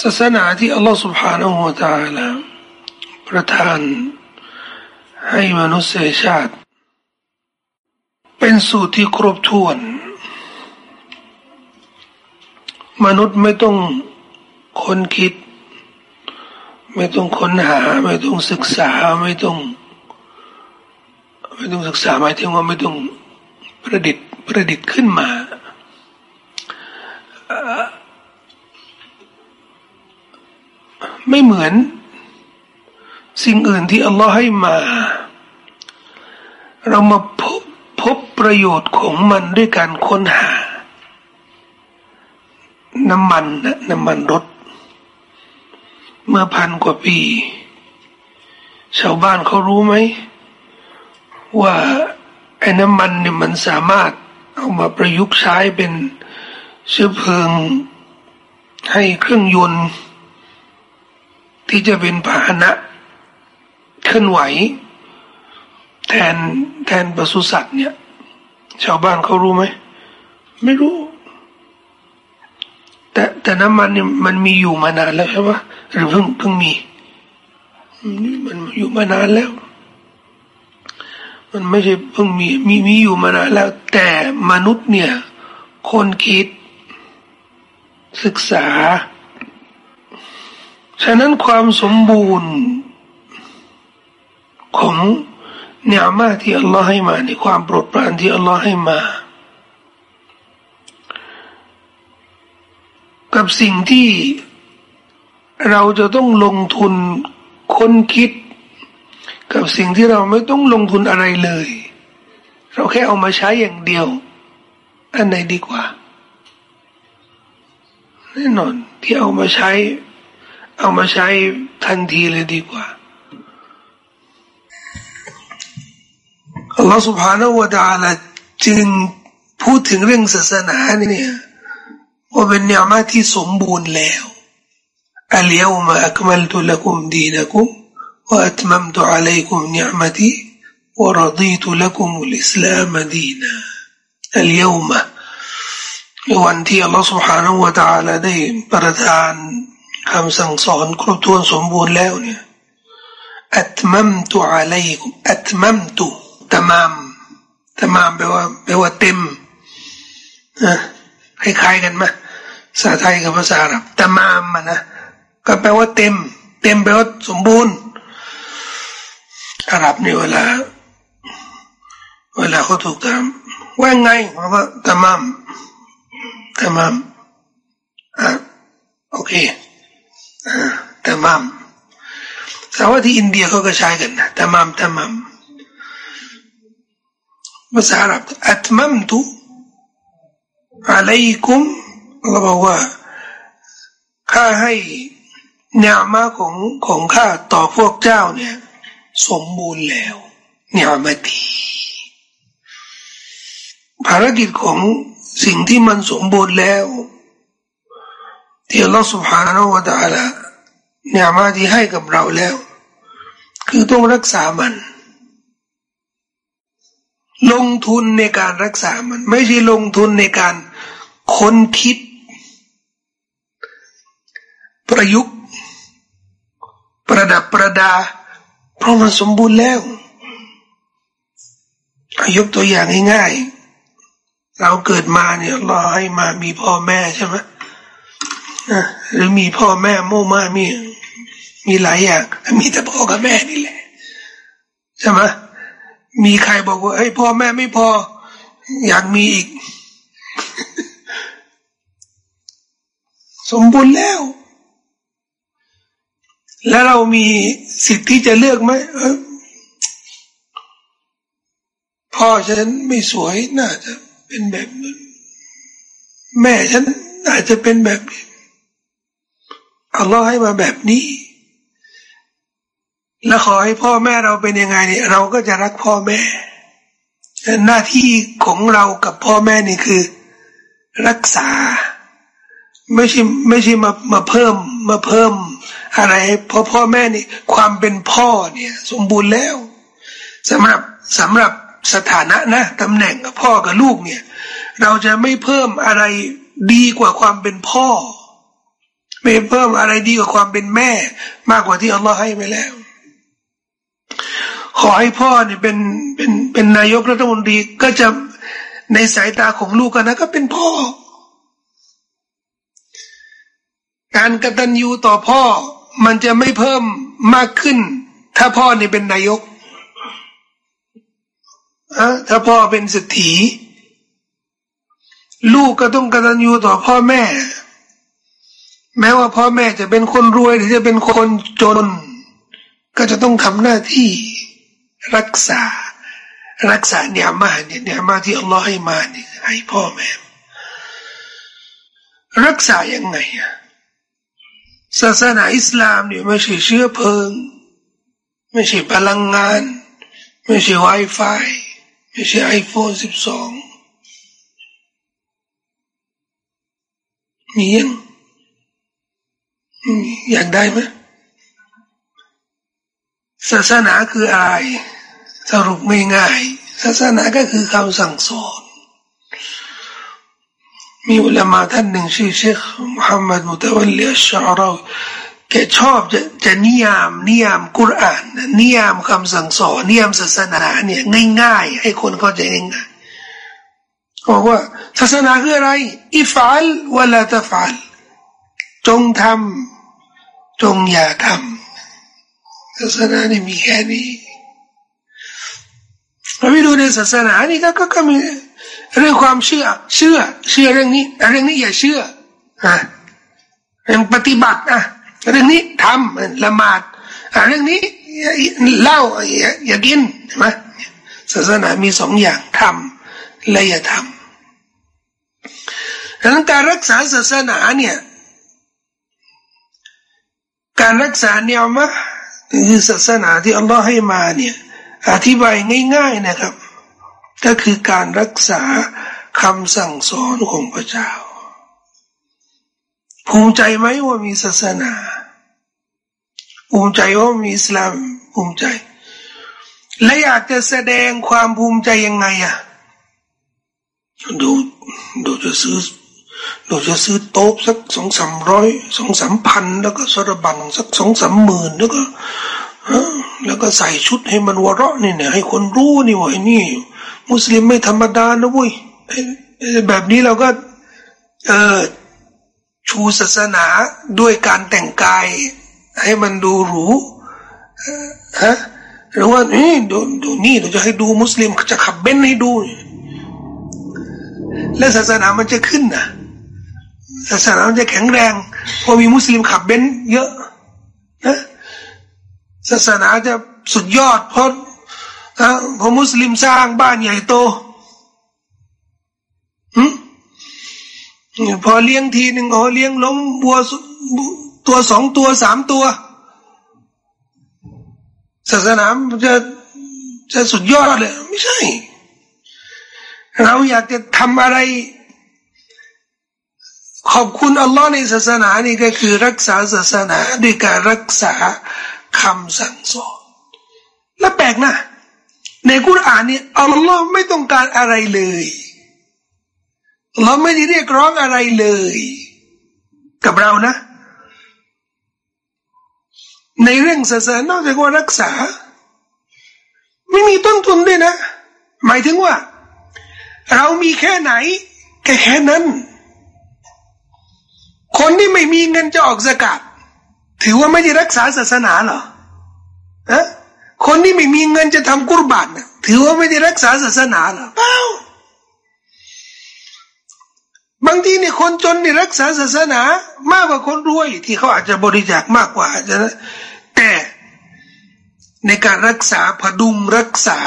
ศาสนาที่อัลลอฮฺ سبحانه และ تعالى ประทานให้มนุษยชาติ เป็นสูตรที่ครบถ้วน มนุษย์ไม่ต้องค้นคิด ไม่ต้องค้นหา ไม่ต้องศึกษาไม่ต้องไม่ต้องศึกษาหมายถึงว่าไม่ต้องประดิษฐ์ประดิษฐ์ขึ้นมา ไม่เหมือน สิ่งอื่นที่อัลลอฮ์ให้มา เรามาพบพบประโยชน์ของมันด้วยการค้นหา น้ำมันนะน้ำมันรถ เมื่อพันกว่าปี ชาวบ้านเขารู้ไหม ว่าไอ้น้ำมันเนี่ยมันสามารถเอามาประยุกต์ใช้เป็นเชื้อเพลิงให้เครื่องยนต์ ที่จะเป็นพาหนะเคลื่อนไหว แทนแทนปศุสัตว์เนี่ย ชาวบ้านเขารู้ไหม ไม่รู้ แต่แต่น้ำมันเนี่ยมันมีอยู่มานานแล้วใช่ปะหรือเพิ่งเพิ่งมี มันอยู่มานานแล้ว มันไม่ใช่เพิ่งมีมีมีอยู่มานานแล้ว แต่มนุษย์เนี่ย คนคิดศึกษา ฉะนั้นความสมบูรณ์ของเนื้อมาที่อัลลอฮ์ให้มาในความโปรดปรานที่อัลลอฮ์ให้มา กับสิ่งที่เราจะต้องลงทุนค้นคิด กับสิ่งที่เราไม่ต้องลงทุนอะไรเลย เราแค่เอามาใช้อย่างเดียว อันไหนดีกว่า แน่นอนที่เอามาใช้ เอามาใช้ทันทีเลยดีกว่าอัลลอฮฺสุบฮานาวะตาละจึงพูดถึงเรื่องศาสนาเนี่ยว่าเป็นเนื้อมาที่สมบูรณ์แล้วอัลยามาอักมัลตุลักุมดีนักุมว่าอัตมัมตุอัลัยกุมเนื้อมาที่ว่ารดีตุลักุมุลอิสลามดีนะอัลยามาวันที่อัลลอฮฺสุบฮานาวะตาละได้ประทาน คำสั่งสอนครบถ้วนสมบูรณ์แล้วเนี่ยอัตมัมตุอะลัยกุมอัตมัมตุตมามตมามแปลว่าแปลว่าเต็มนะคล้ายๆกันไหมภาษาไทยกับภาษาอาหรับตมามมันนะก็แปลว่าเต็ม เต็มแปลว่าสมบูรณ์อาหรับนี่เวลา เวลาเขาถูกถามว่าไงเขาก็ตมามตมามอะโอเค ตามามแต่ว่าที่อินเดียเขาก็ใช้กันนะตามามตามามภาษาอาหรับอัตมัมตุอะลัยกุมเราบอกว่าข้าให้เนื้อมาของของข้าต่อพวกเจ้าเนี่ย สมบูรณ์แล้วเนื้อมาดีภารกิจของสิ่งที่มันสมบูรณ์แล้ว ที่อัลลอฮฺสุบฮานาวะตาละเนี่ยมาที่ให้กับเราแล้ว คือต้องรักษามัน ลงทุนในการรักษามัน ไม่ใช่ลงทุนในการค้นคิด ประยุกต์ ประดับประดา เพราะมันสมบูรณ์แล้วยกตัวอย่างง่ายๆเราเกิดมาเนี่ยเราให้มามีพ่อแม่ใช่ไหม หรือมีพ่อแม่โมมามี มีหลายอย่างมีแต่พ่อกับแม่นี่แหละใช่ไหมมีใครบอกว่าเฮ้ยพ่อแม่ไม่พอ อยากมีอีก สมบูรณ์แล้ว แล้วเรามีสิทธิ์ที่จะเลือกไหมพ่อฉันไม่สวยน่าจะเป็นแบบนั้นแม่ฉันน่าจะเป็นแบบนี้ อัลลอฮ์ให้มาแบบนี้ แล้วขอให้พ่อแม่เราเป็นยังไงเนี่ยเราก็จะรักพ่อแม่ หน้าที่ของเรากับพ่อแม่นี่คือ รักษา ไม่ใช่ไม่ใช่มามาเพิ่มมาเพิ่ม อะไรเพราะพ่อแม่นี่ความเป็นพ่อเนี่ย สมบูรณ์แล้วสำหรับสำหรับสถานะนะตำแหน่งกับพ่อกับลูกเนี่ย เราจะไม่เพิ่มอะไรดีกว่าความเป็นพ่อ ไม่เพิ่มอะไรดีกว่าความเป็นแม่ มากกว่าที่อัลลอฮ์ให้ไปแล้ว ขอให้พ่อเนี่ยเป็นเป็นเป็นนายกรัฐมนตรีก็จะในสายตาของลูกกันนะก็เป็นพ่อ การกตัญญูต่อพ่อมันจะไม่เพิ่มมากขึ้น ถ้าพ่อเนี่ยเป็นนายกอะถ้าพ่อเป็นสถีลูกก็ต้องกตัญญูต่อพ่อแม่ แม้ว่าพ่อแม่จะเป็นคนรวยหรือจะเป็นคนจน ก็จะต้องทำหน้าที่รักษา รักษาเนี่ยมาเนี่ยเนี่ยมาที่อัลลอฮ์ให้มาเนี่ยให้พ่อแม่ รักษายังไงอะศาสนาอิสลามเนี่ยไม่ใช่เชื้อเพลิง ไม่ใช่พลังงาน ไม่ใช่ไวไฟไม่ใช่ไอโฟนสิบสองมียัง อยากได้ไหมศาสนาคืออะไรสรุปไม่ง่าย ศาสนาก็คือคำสั่งสอน มีอุลามาท่านหนึ่งชื่อเชคมุฮัมมัดมุตะวัลลีอัชชาราแกชอบจะจะนิยาม นิยามกุรอาน นิยามคำสั่งสอน นิยามศาสนาเนี่ยง่ายๆ ให้คนเข้าใจง่ายๆบอกว่าศาสนาคืออะไร อิฟัลวะลาตฟัลจงทำ จงอย่าทำศาสนานี่มีแค่นี้เราไปดูในศาสนานี่ก็ก็มีเรื่องความเชื่อ เชื่อ เชื่อเรื่องนี้เรื่องนี้อย่าเชื่ออะเรื่องปฏิบัติอะเรื่องนี้ทำละหมาดอะเรื่องนี้เล่าอย่าอย่ากินใช่ไหมศาสนามีสองอย่างทำและอย่าทำดังนั้นการรักษาศาสนาเนี่ย การรักษาเนี่ยมะคือศาสนาที่อัลลอฮ์ให้มาเนี่ยอธิบายง่าย ๆนะครับ ก็คือการรักษาคำสั่งสอนของพระเจ้า ภูมิใจไหมว่ามีศาสนา ภูมิใจว่ามีอิสลามภูมิใจ และอยากจะแสดงความภูมิใจยังไงอะดูดูจะซื้อ ดูจะซื้อโต๊ะสักสองสามร้อยสองสามพันแล้วก็สระบังสักสองสามหมื่นแล้วก็แล้วก็ใส่ชุดให้มันวเราะนี่เนี่ยให้คนรู้นี่ว่าไอ้นี่ มุสลิมไม่ธรรมดานะเว้ยแบบนี้เราก็เออชูศาสนาด้วยการแต่งกาย ให้มันดูหรูฮะหรือว่านี่ดูดูนี่เราจะให้ดูมุสลิมจะขับเบนให้ดู และศาสนามันจะขึ้นนะ ศาสนาจะแข็งแรงพอมีมุสลิมขับเบนเยอะนะศาสนาจะสุดยอดเพราะพอมุสลิมสร้างบ้านใหญ่โตพอเลี้ยงทีหนึ่งอ๋อเลี้ยงล้มบัวตัวสองตัวสามตัว ศาสนาจะจะสุดยอดเลย ไม่ใช่ เราอยากจะทำอะไร ขอบคุณอัลลอฮ์ในศาสนานี่ก็คือรักษาศาสนาด้วยการรักษาคำสั่งสอน และแปลกนะ ในกุรอานนี่อัลลอฮ์ไม่ต้องการอะไรเลยเราไม่ได้เรียกร้องอะไรเลย กับเรานะ ในเรื่องศาสนานอกจากว่ารักษา ไม่มีต้นทุนด้วยนะ หมายถึงว่า เรามีแค่ไหนแค่แค่นั้น คนที่ไม่มีเงินจะออกสกัดถือว่าไม่ได้รักษาศาสนาเหรอฮะคนที่ไม่มีเงินจะทำกุรบานถือว่าไม่ได้รักษาศาสนาเหรอเปล่าบางทีเนี่ยคนจนนี่รักษาศาสนามากกว่าคนรวย ที่เขาอาจจะบริจาคมากกว่าอาจะแต่ในการรักษาพดุงรักษา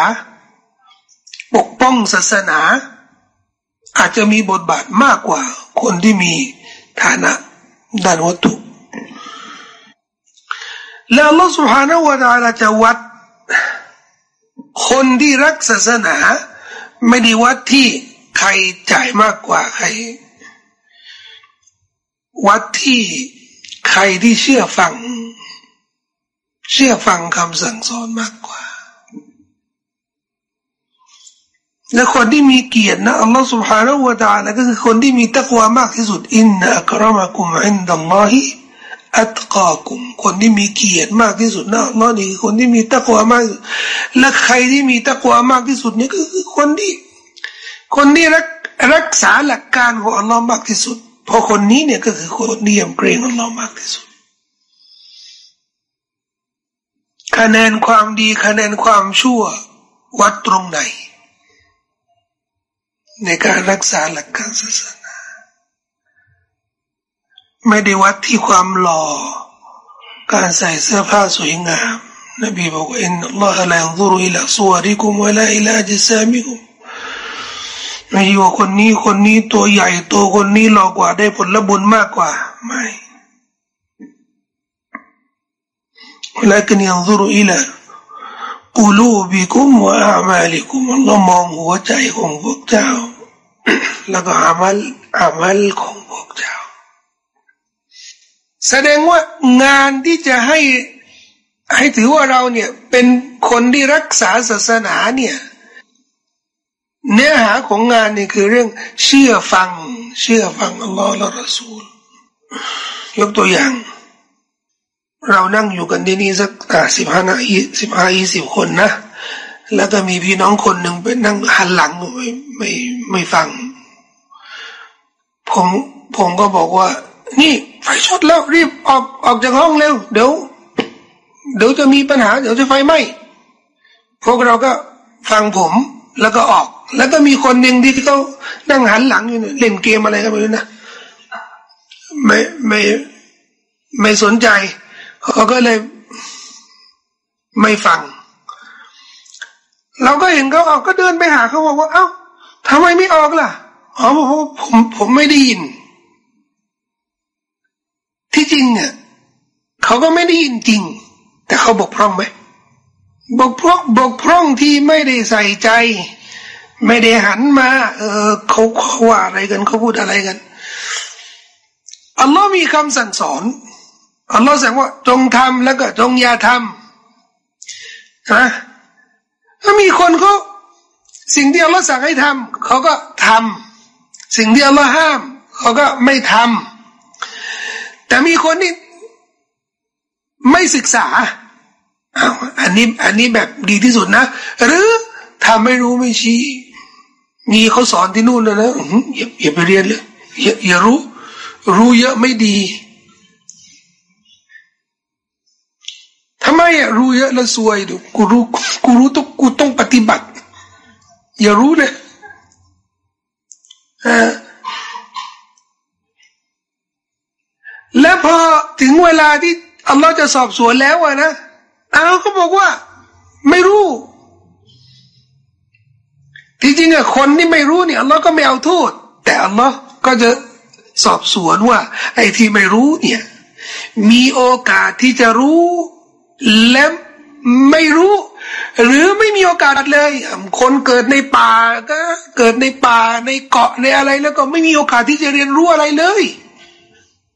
ปกป้องศาสนา อาจจะมีบทบาทมากกว่าคนที่มี ฐานะด้านวัตถุ แล้วลอสุฮานวดาลาจะวัด คนที่รักศาสนา ไม่ได้วัดที่ใครจ่ายมากกว่าใคร วัดที่ใครที่เชื่อฟัง เชื่อฟังคำสั่งสอนมากกว่า และคนที่มีเกียรตินะอัลลอฮฺ سبحانه และ تعالى ก็คือคนที่มีตักวามากที่สุดอินนักรามะกุมอินดัลลอฮิอัตกากุมคนที่มีเกียรติมากที่สุดนะอัลลอฮ์นี่คือคนที่มีตักวามากและใครที่มีตักวามากที่สุดนี่ก็คือคนที่ คนที่รักรักษาหลักการของอัลลอฮ์มากที่สุดเพราะคนนี้เนี่ยก็คือคนที่ยำเกรงอัลลอฮ์มากที่สุดคะแนนความดีคะแนนความชั่ววัดตรงไหน ในการรักษาหลักการศาสนา ไม่ได้วัดที่ความหล่อการใส่เสื้อผ้าสวยงามนบีบอกว่าอินอัลลอฮฺลายันซุรุอิลาสวาริกุมวะลาอิลาจิซามิกุมไม่ใช่ว่าคนนี้คนนี้ตัวใหญ่ตัวคนนี้หล่อกว่าได้ผลบุญมากกว่าไม่ ولكن ينظر إلى กูลูบิคุมวะอามาลิคุมอัลลอฮ์มองหัวใจของพวกเจ้า แล้วก็อามัลอามัลของพวกเจ้า แสดงว่างานที่จะให้ให้ถือว่าเราเนี่ยเป็นคนที่รักษาศาสนาเนี่ย เนื้อหาของงานนี่คือเรื่องเชื่อฟัง เชื่อฟังอัลลอฮ์และรอซูลยกตัวอย่าง เรานั่งอยู่กันที่นี่สักสิบห้านาทีสิบห้ายี่สิบคนนะ แล้วก็มีพี่น้องคนหนึ่งไปนั่งหันหลังไม่ไม่ไม่ฟัง ผมผมก็บอกว่า นี่ไฟช็อตแล้วรีบออกออกจากห้องเร็วเดี๋ยวเดี๋ยวจะมีปัญหา เดี๋ยวจะไฟไหม้พวกเราก็ฟังผมแล้วก็ออก แล้วก็มีคนหนึ่งที่เขานั่งหันหลังอยู่เล่นเกมอะไรกันไม่รู้นะไม่ไม่ไม่สนใจ เขาก็เลยไม่ฟัง เราก็เห็นเขาออกก็เดินไปหาเขาบอกว่า เอ้าทำไมไม่ออกล่ะอ๋อผมผมผมไม่ได้ยิน ที่จริงเนี่ยเขาก็ไม่ได้ยินจริง แต่เขาบกพร่องไหมบกพร่องบกพร่องที่ไม่ได้ใส่ใจ ไม่ได้หันมา เออเขาเขาว่าอะไรกันเขาพูดอะไรกันอัลลอฮ์มีคำสั่งสอน อัลลอฮ์สั่งว่าจงทำแล้วก็จงอย่าทำนะถ้ามีคนเขาสิ่งที่อัลลอฮ์สั่งให้ทำเขาก็ทำสิ่งที่อัลลอฮ์ห้ามเขาก็ไม่ทำแต่มีคนนี่ไม่ศึกษาอันนี้อันนี้แบบดีที่สุดนะ หรือทำไม่รู้ไม่ชี้ มีเขาสอนที่นู่นนะนะอย่าอย่าไปเรียนเลยอย่าอย่ารู้ รู้เยอะไม่ดี ทำไมอะรู้เยอะแล้วสวยดูกูรู้กูรู้ต้องกูต้องปฏิบัติ อย่ารู้เลยแล้วพอถึงเวลาที่อัลลอฮ์จะสอบสวนแล้วอะนะเอาเขาบอกว่า ไม่รู้ ที่จริงอะคนที่ไม่รู้เนี่ยอัลลอฮ์ก็ไม่เอาโทษ แต่อัลลอฮ์ก็จะสอบสวนว่า ไอ้ที่ไม่รู้เนี่ย มีโอกาสที่จะรู้ และไม่รู้ หรือไม่มีโอกาสเลย คนเกิดในป่าก็เกิดในป่าในเกาะในอะไร แล้วก็ไม่มีโอกาสที่จะเรียนรู้อะไรเลย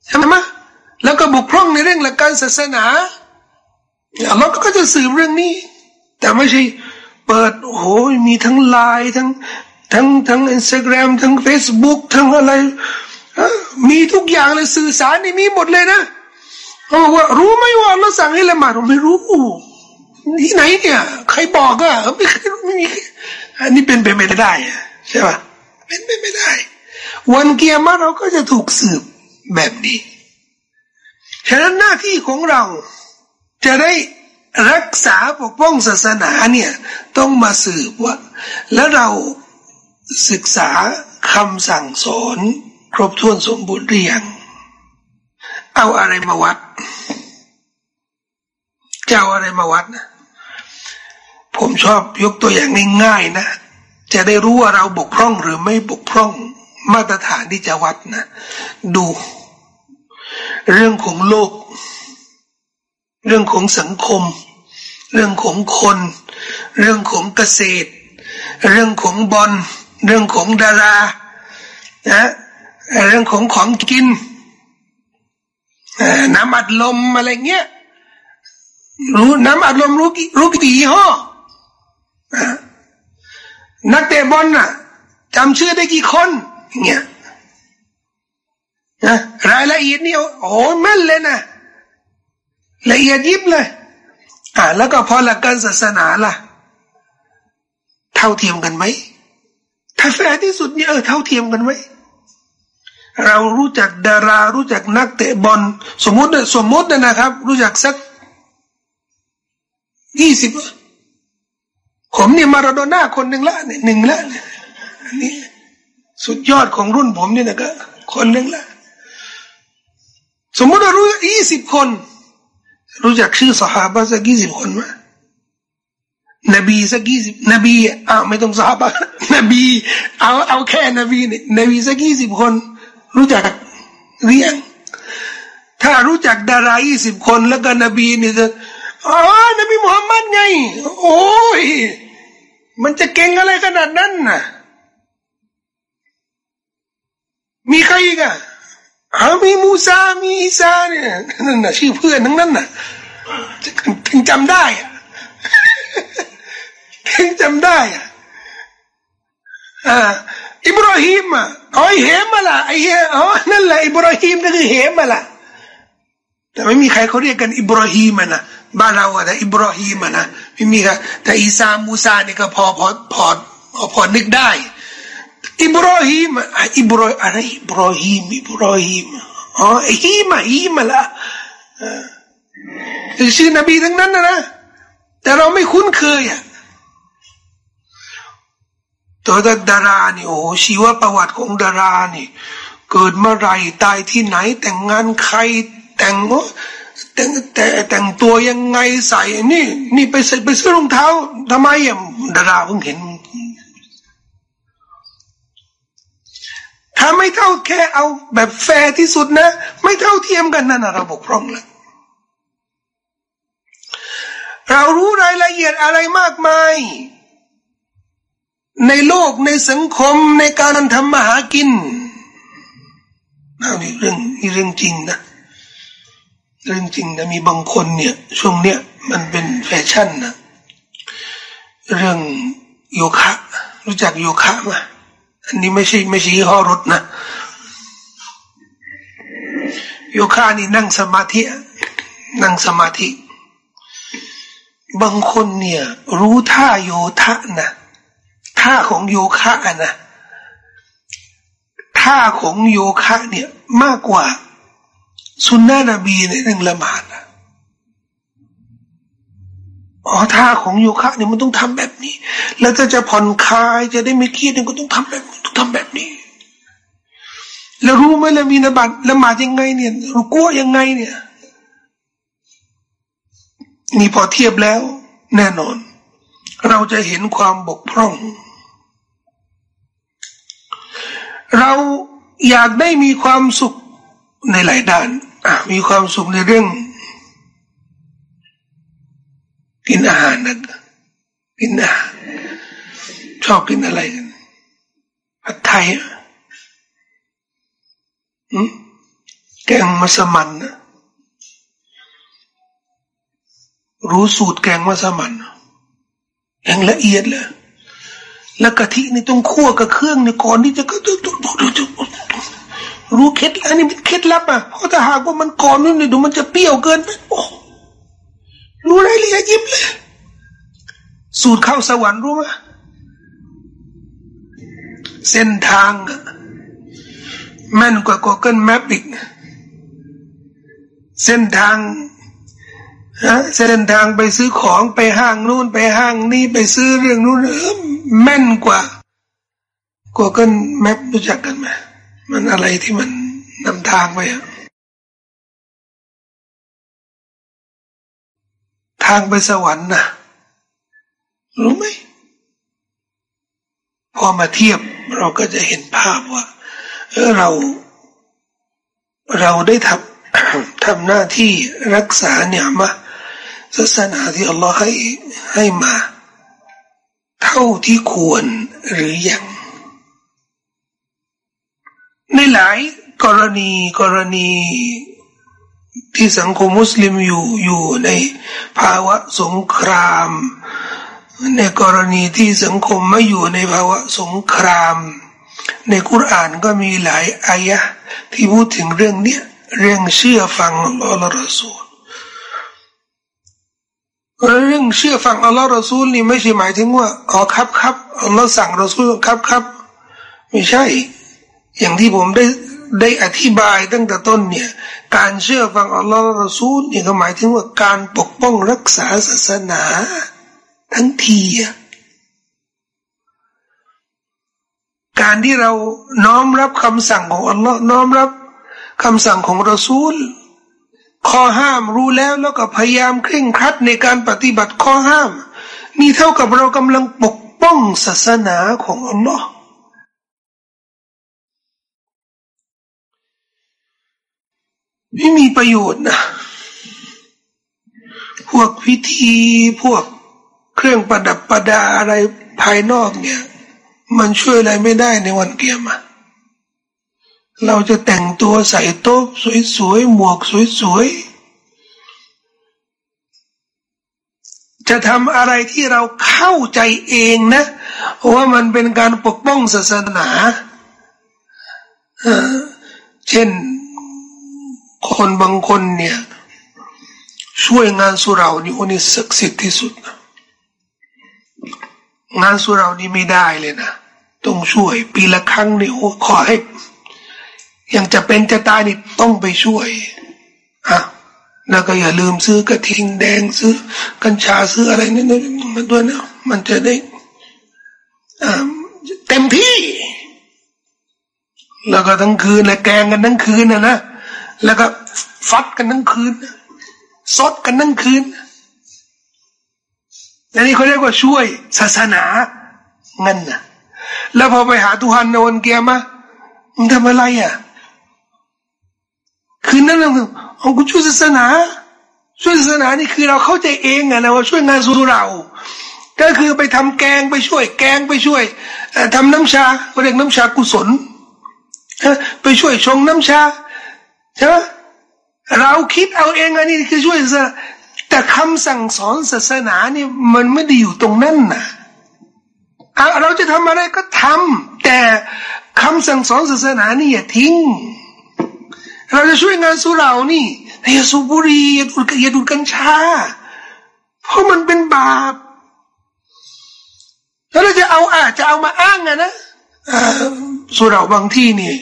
ใช่ไหมแล้วก็บุกพร่องในเรื่องหลักการศาสนาเราก็จะสืบเรื่องนี้ แต่ไม่ใช่เปิดโอ้โหมีทั้งไลน์ทั้งทั้งทั้งอินสตาแกรมทั้งเฟซบุ๊กทั้งอะไรมีทุกอย่างเลยสื่อสารในนี้หมดเลยนะ เขาบอกว่ารู้ไหมว่าเราสั่งให้ละหมาดเราไม่รู้ที่ไหนเนี่ย ใครบอกอะไม่เคยไม่มีอันนี้เป็นไปไม่ได้ใช่ป่ะเป็นไปไม่ได้ วันเกียร์มาเราก็จะถูกสืบแบบนี้ฉะนั้นหน้าที่ของเราจะได้รักษาปกป้องศาสนาเนี่ย ต้องมาสืบว่า แล้วเราศึกษาคำสั่งสอน ครบถ้วนสมบูรณ์หรือยัง เอาอะไรมาวัดจะเอาอะไรมาวัดนะผมชอบยกตัวอย่างง่ายๆนะ จะได้รู้ว่าเราบกพร่องหรือไม่บกพร่อง มาตรฐานที่จะวัดนะ ดู เรื่องของโลก เรื่องของสังคม เรื่องของคน เรื่องของเกษตร เรื่องของบอลเรื่องของดารานะเรื่องของของกิน น้ำอัดลมอะไรเงี้ยรู้น้ำอัดลมรู้กี่รู้กี่ยี่ห้อนักเตะบอลน่ะจำชื่อได้กี่คนเงี้ยนะรายละเอียดนี่โอ้โหแม่นเลยนะละเอียดยิบเลย อ่าแล้วก็พอหลักการศาสนาล่ะ เท่าเทียมกันไหมถ้าแฟร์ที่สุดเนี่ยเออเท่าเทียมกันไหม เรารู้จักดารา รู้จักนักเตะบอลสมมติสมมตินะครับ รู้จักสักยี่สิบผมเนี่ยมาราโดน่าคนหนึ่งละหนึ่งละนี่สุดยอดของรุ่นผมเนี่ยนะก็คนหนึ่งละ สมมติเรารู้ยี่สิบคน รู้จักชื่อสหายสักยี่สิบคนไหมนบีสักยี่สิบนบีอ้าวไม่ต้องสหายนบีเอาเอาแค่นบีเนี่ยนบีสักยี่สิบคน รู้จักเรียงถ้ารู้จักดารายี่สิบคนแล้วก็นบีนี่จะอ๋อนบีมุฮัมมัดไง โอ้ย มันจะเก่งอะไรขนาดนั้นน่ะ มีใครอีกอะอามีมูซา มีอีซาเนี่ยนั่นน่ะชื่อเพื่อนทั้งนั้นน่ะถึงจำได้อะถึงจำได้อะอ่า อิบราฮิมอะอ๋อเหมาละไอ้เหี้ยอ๋อนั่นแหละอิบราฮิมก็คือเหมาละแต่ไม่มีใครเขาเรียกกันอิบราฮิมนะบ้านเราอะแต่อิบราฮิมนะไม่มีครับแต่อีซามูซานี่ก็พอพอพอพอนึกได้อิบราฮิมอิบราอะไรอิบราฮิมอิบราฮิมอ๋อฮิมาฮิมาละชื่อนบีทั้งนั้นนะนะแต่เราไม่คุ้นเคยอะ ตัวดารานี่โอ้ชีวประวัติของดารานี่ เกิดเมื่อไรตายที่ไหน แต่งงานใครแต่งแต่งแต่แต่งตัวยังไงใส่นี่ นี่ไปใส่ไปซื้อรองเท้าทำไมอะดาราเพิ่งเห็น ถ้าไม่เท่าแค่เอาแบบแฟร์ที่สุดนะ ไม่เท่าเทียมกันนั่นนะเราบกพร่องแล้วเรารู้รายละเอียดอะไรมากมาย ในโลกในสังคมในการทำมาหากินนี่เรื่องนี่เรื่องจริงนะเรื่องจริงนะมีบางคนเนี่ยช่วงเนี้ยมันเป็นแฟชั่นนะเรื่องโยคะ รู้จักโยคะไหมอันนี้ไม่ใช่ไม่ใช่ยี่ห้อรถนะโยคะนี่นั่งสมาธิ นั่งสมาธิ บางคนเนี่ย รู้ท่าโยทะนะ ท่าของโยคะนะท่าของโยคะเนี่ยมากกว่าสุนนะนบีในเรื่องละหมาดนะอ๋อท่าของโยคะเนี่ยมันต้องทำแบบนี้ แล้วถ้าจะผ่อนคลายจะได้ไม่เครียดเนี่ยก็ต้องทำแบบต้องทำแบบนี้ แล้วรู้ไหมละมีนบัตละหมาดยังไงเนี่ยรู้กลัวยังไงเนี่ย นี่พอเทียบแล้ว แน่นอน เราจะเห็นความบกพร่อง เราอยากได้มีความสุขในหลายด้านมีความสุขในเรื่อง กินอาหารนะกินอาหารชอบกินอะไรกันผัดไทยแกงมัสมันนะรู้สูตรแกงมัสมั่น แกงละเอียดเลยแล้วกะทินี่ต้องคั่วกับเครื่องนี่ก่อนที่จะก็รู้เคล็ดอันนี้เป็นเคล็ดลับอะเพราะถ้าหากว่ามันก่อนนู่นนี่ดูมันจะเปรี้ยวเกินไปโอ้รู้รายละเอียดยิบเลยสูตรเข้าสวรรค์รู้ไหมเส้นทางแม่นกว่า Google Map อีกเส้นทาง ฮะเส้นทางไปซื้อของไปห้างนู่นไปห้างนี่ไปซื้อเรื่องนู่นแม่นกว่า Google Map รู้จักกันไหมมันอะไรที่มันนำทางไปอะทางไปสวรรค์นะรู้ไหมพอมาเทียบเราก็จะเห็นภาพว่าเออเรา เราได้ทำทำหน้าที่รักษาเนี่ยมา ศาสนาที่อัลลอฮ์ให้ให้มา เท่าที่ควรหรือยังในหลายกรณีกรณีที่สังคมมุสลิมอยู่อยู่ในภาวะสงคราม ในกรณีที่สังคมไม่อยู่ในภาวะสงคราม ในคุรานก็มีหลายอายะที่พูดถึงเรื่องเนี้ยเรื่องเชื่อฟังอัลลอฮ์ละรอซูล เรื่องเชื่อฟังอัลลอฮ์รอซูลนี่ไม่ใช่หมายถึงว่าอ๋อครับครับอัลลอฮ์สั่งรอซูลครับครับไม่ใช่ อย่างที่ผมได้ได้อธิบายตั้งแต่ต้นเนี่ย การเชื่อฟังอัลลอฮ์รอซูลนี่ก็หมายถึงว่าการปกป้องรักษาศาสนา ทั้งทีการที่เราน้อมรับคำสั่งของอัลลอฮ์น้อมรับคำสั่งของรอซูล ข้อห้ามรู้แล้วแล้วก็พยายามเคร่งครัดในการปฏิบัติข้อห้าม นี่เท่ากับเรากำลังปกป้องศาสนาของอัลลอฮ์ไม่มีประโยชน์นะพวกพิธีพวกเครื่องประดับประดาอะไรภายนอกเนี่ย มันช่วยอะไรไม่ได้ในวันเกียรมา เราจะแต่งตัวใส่โต๊ะสวยๆหมวกสวยๆจะทำอะไรที่เราเข้าใจเองนะว่ามันเป็นการปกป้องศาสนาเช่นคนบางคนเนี่ย ช่วยงานสุรานี่อันนี้ศักดิ์สิทธิ์ที่สุด งานสุรานี่ไม่ได้เลยนะต้องช่วยปีละครั้งนี่โอ้ขอให้ ยังจะเป็นจะตายนี่ต้องไปช่วยอะแล้วก็อย่าลืมซื้อกระทิงแดงซื้อ กัญชาซื้ออะไรนี่นี่มันด้วยนะมันจะได้อ่าเต็มที่ แล้วก็ทั้งคืนและแกงกันทั้งคืนนะนะแล้วก็ฟัดกันทั้งคืนซดกันทั้งคืนอันนี้เขาเรียกว่าช่วยศาสนาเงินนะแล้วพอไปหาทุหันในวันเกียร์มามึงทำอะไรอะ คือนั่นเราเอากูช่วยศาสนา ช่วยศาสนานี่คือเราเข้าใจเองอะนะว่าช่วยงานสุเรา ก็คือไปทำแกงไปช่วย แกงไปช่วยทำน้ำชาเรียกน้ำชากุศลไปช่วยชงน้ำชาใช่ไหมเราคิดเอาเองอันนี้คือช่วยศาสนาแต่คำสั่งสอนศาสนานี่มันไม่ได้อยู่ตรงนั้นนะเราจะทำอะไรก็ทำแต่คำสั่งสอนศาสนานี่อย่าทิ้ง เราจะช่วยงานสุรานี่อย่าสูบบุหรี่อย่าดูดอย่าดูดกัญชา เพราะมันเป็นบาป แล้วเราจะเอาอาจจะเอามาอ้างอะนะสุราบางที่นี่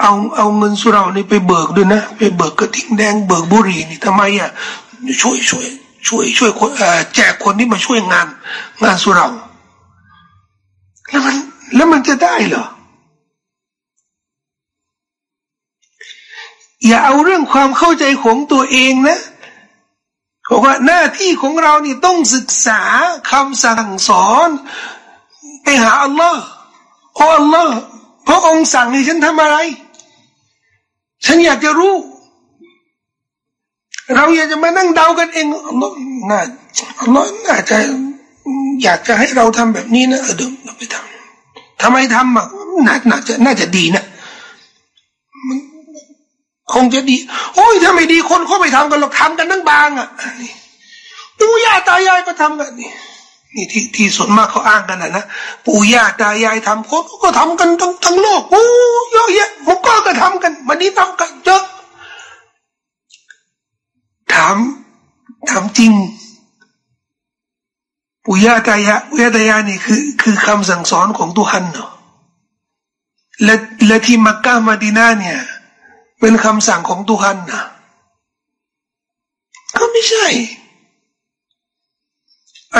เอาเอาเงินสุรานี่ไปเบิกด้วยนะไปเบิกกระทิงแดงเบิกบุหรี่นี่ทำไมอะช่วยช่วย ช่วยช่วยคนแจกคนที่มาช่วยงาน งานสุราแล้วมันแล้วมันจะได้เหรอ อย่าเอาเรื่องความเข้าใจของตัวเองนะบอกว่าหน้าที่ของเรานี่ต้องศึกษาคำสั่งสอนไปหาอัลลอฮ์โอ้อัลลอฮ์พระองค์สั่งให้ฉันทำอะไร ฉันอยากจะรู้ เราอยากจะมานั่งเดากันเองอัลลอฮ์น่าอัลลอฮ์น่าจะอยากจะให้เราทำแบบนี้นะเออเดี๋ยวเราไปทำทำไมทำอะน่าจะน่าจะดีนะ งจะดี โอ้ยถ้าไม่ดีคนเขาไม่ทำกันหรอกทำกันทั้งบางอะปู่ย่าตายายก็ทำกันนี่นี่ที่ที่ส่วนมากเขาอ้างกันนะนะปู่ย่าตายายทำคนก็ทำกันทั้งทั้งโลกโอ้เยอะแยะมุกก็ก็ทำกันมันนี้ทำกันเยอะถามถามจริงปู่ย่าตายายปู่ย่าตายายนี่คือคือคำสั่งสอนของตุฮันเนาะและและที่มักกะมาดีนาเนี่ย เป็นคำสั่งของตุฮันนะก็ไม่ใช่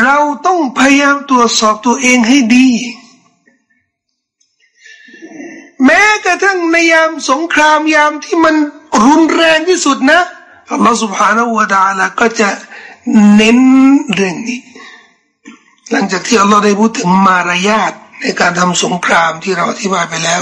เราต้องพยายามตรวจสอบตัวเองให้ดี แม้กระทั่งในยามสงครามยามที่มันรุนแรงที่สุดนะอัลลอฮฺ سبحانه และ تعالى ก็จะเน้นเรื่องนี้ หลังจากที่อัลลอฮฺได้พูดถึงมารยาทในการทำสงครามที่เราอธิบายไปแล้ว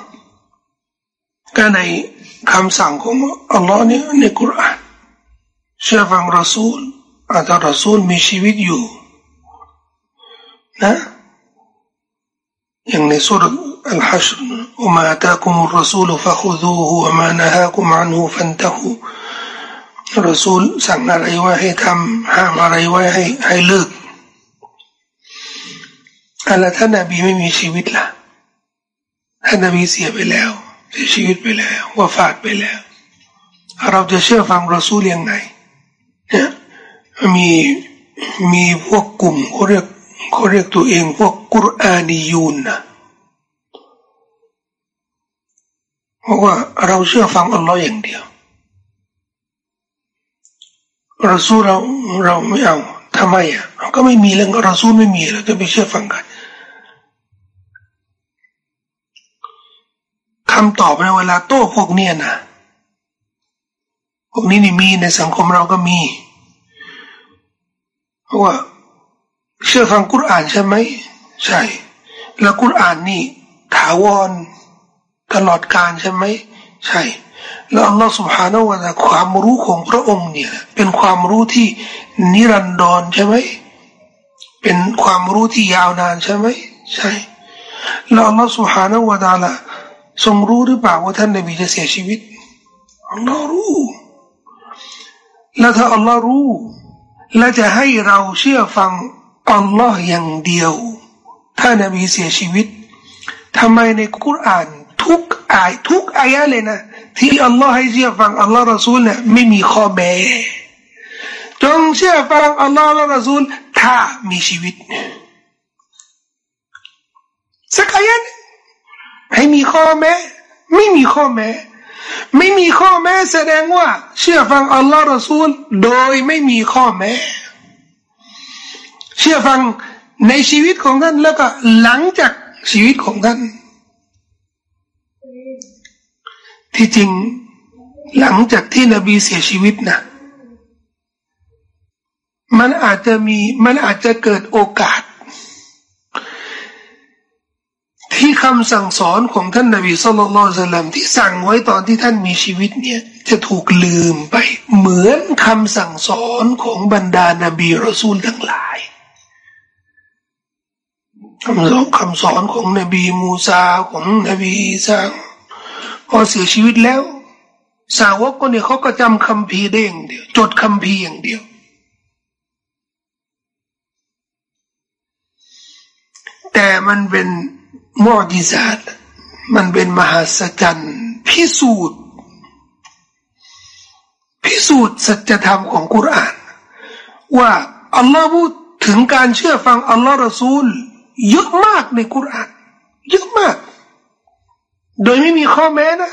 ก็ในคำสั่งของอัลลอฮ์เนี่ยในคุรานเชื่อฟังรอซูลอาจารย์รอซูลมีชีวิตอยู่นะอย่างในสุรอัลฮัชร์อุมาตาคุมรอซูลฟะฮุดูฮุอามานะฮะคุมานูฟันตะฮุรอซูลสั่งอะไรไว้ให้ทำห้ามอะไรไว้ให้ให้เลิกอะไรท่านบีไม่มีชีวิตละท่านนบีเสียไปแล้ว เสียชีวิตไปแล้วว่าฝาดไปแล้ว เราจะเชื่อฟังรอซูลยังไงเนี่ยมีมีพวกกลุ่มเขาเรียกเขาเรียกตัวเองพวกกุรอานียูนนะเพราะว่าเราเชื่อฟังอัลลอฮ์อย่างเดียวราสู้เราเราไม่เอาทำไมอะก็ไม่มีเรื่องราสู้ไม่มีเราจะไปเชื่อฟังกัน คำตอบในเวลาโต้พวกเนี่ยนะพวกนี้นี่มีในสังคมเราก็มี เพราะว่า เชื่อฟังกุรอานใช่ไหมใช่ แล้วกุรอานนี่ถาวรตลอดกาลใช่ไหมใช่ แล้วอัลลอฮฺสุบฮานาอัลลอความรู้ของพระองค์เนี่ย เป็นความรู้ที่นิรันดรใช่ไหมเป็นความรู้ที่ยาวนานใช่ไหมใช่แล้วอัลลอฮฺสุบฮานาอัลลอฮ ทรงรู้หรือเปล่าว่าท่านนบีจะเสียชีวิตอัลลอฮ์รู้ แล้วถ้าอัลลอฮ์รู้ และจะให้เราเชื่อฟังอัลลอฮ์อย่างเดียว ถ้านบีเสียชีวิตทำไมในคุรานทุกอายทุกอายะเลยนะ ที่อัลลอฮ์ให้เชื่อฟังอัลลอฮ์รอซูลเนี่ยไม่มีข้อแม้จงเชื่อฟังอัลลอฮ์และรอซูลถ้ามีชีวิตสักอายะ ให้มีข้อแม้ ไม่มีข้อแม้ ไม่มีข้อแม้แสดงว่า เชื่อฟังอัลลอฮ์รอซูล โดยไม่มีข้อแม้ เชื่อฟังในชีวิตของท่านแล้วก็หลังจากชีวิตของท่าน ที่จริงหลังจากที่นบีเสียชีวิตนะมันอาจจะมีมันอาจจะเกิดโอกาส ที่คำสั่งสอนของท่านนบีสุลต่านลที่สั่งไว้ตอนที่ท่านมีชีวิตเนี่ยจะถูกลืมไป เหมือนคำสั่งสอนของบรรดานาบีรอซูลทั้งหลายคำสอนคำสอนของนบีมูซาของนบีซาพอเสียชีวิตแล้ว สาวกคนนี้เขาก็จำคำพีได้อย่างเดียว จดคำพีอย่างเดียว แต่มันเป็น มอดิซาตมันเป็นมหาสัจจ์พิสูจน์ พิสูจน์สัจธรรมของกุรอาน ว่าอัลลอฮ์พูดถึงการเชื่อฟังอัลลอฮ์รอซูล เยอะมากในกุรอาน เยอะมาก โดยไม่มีข้อแม้นะ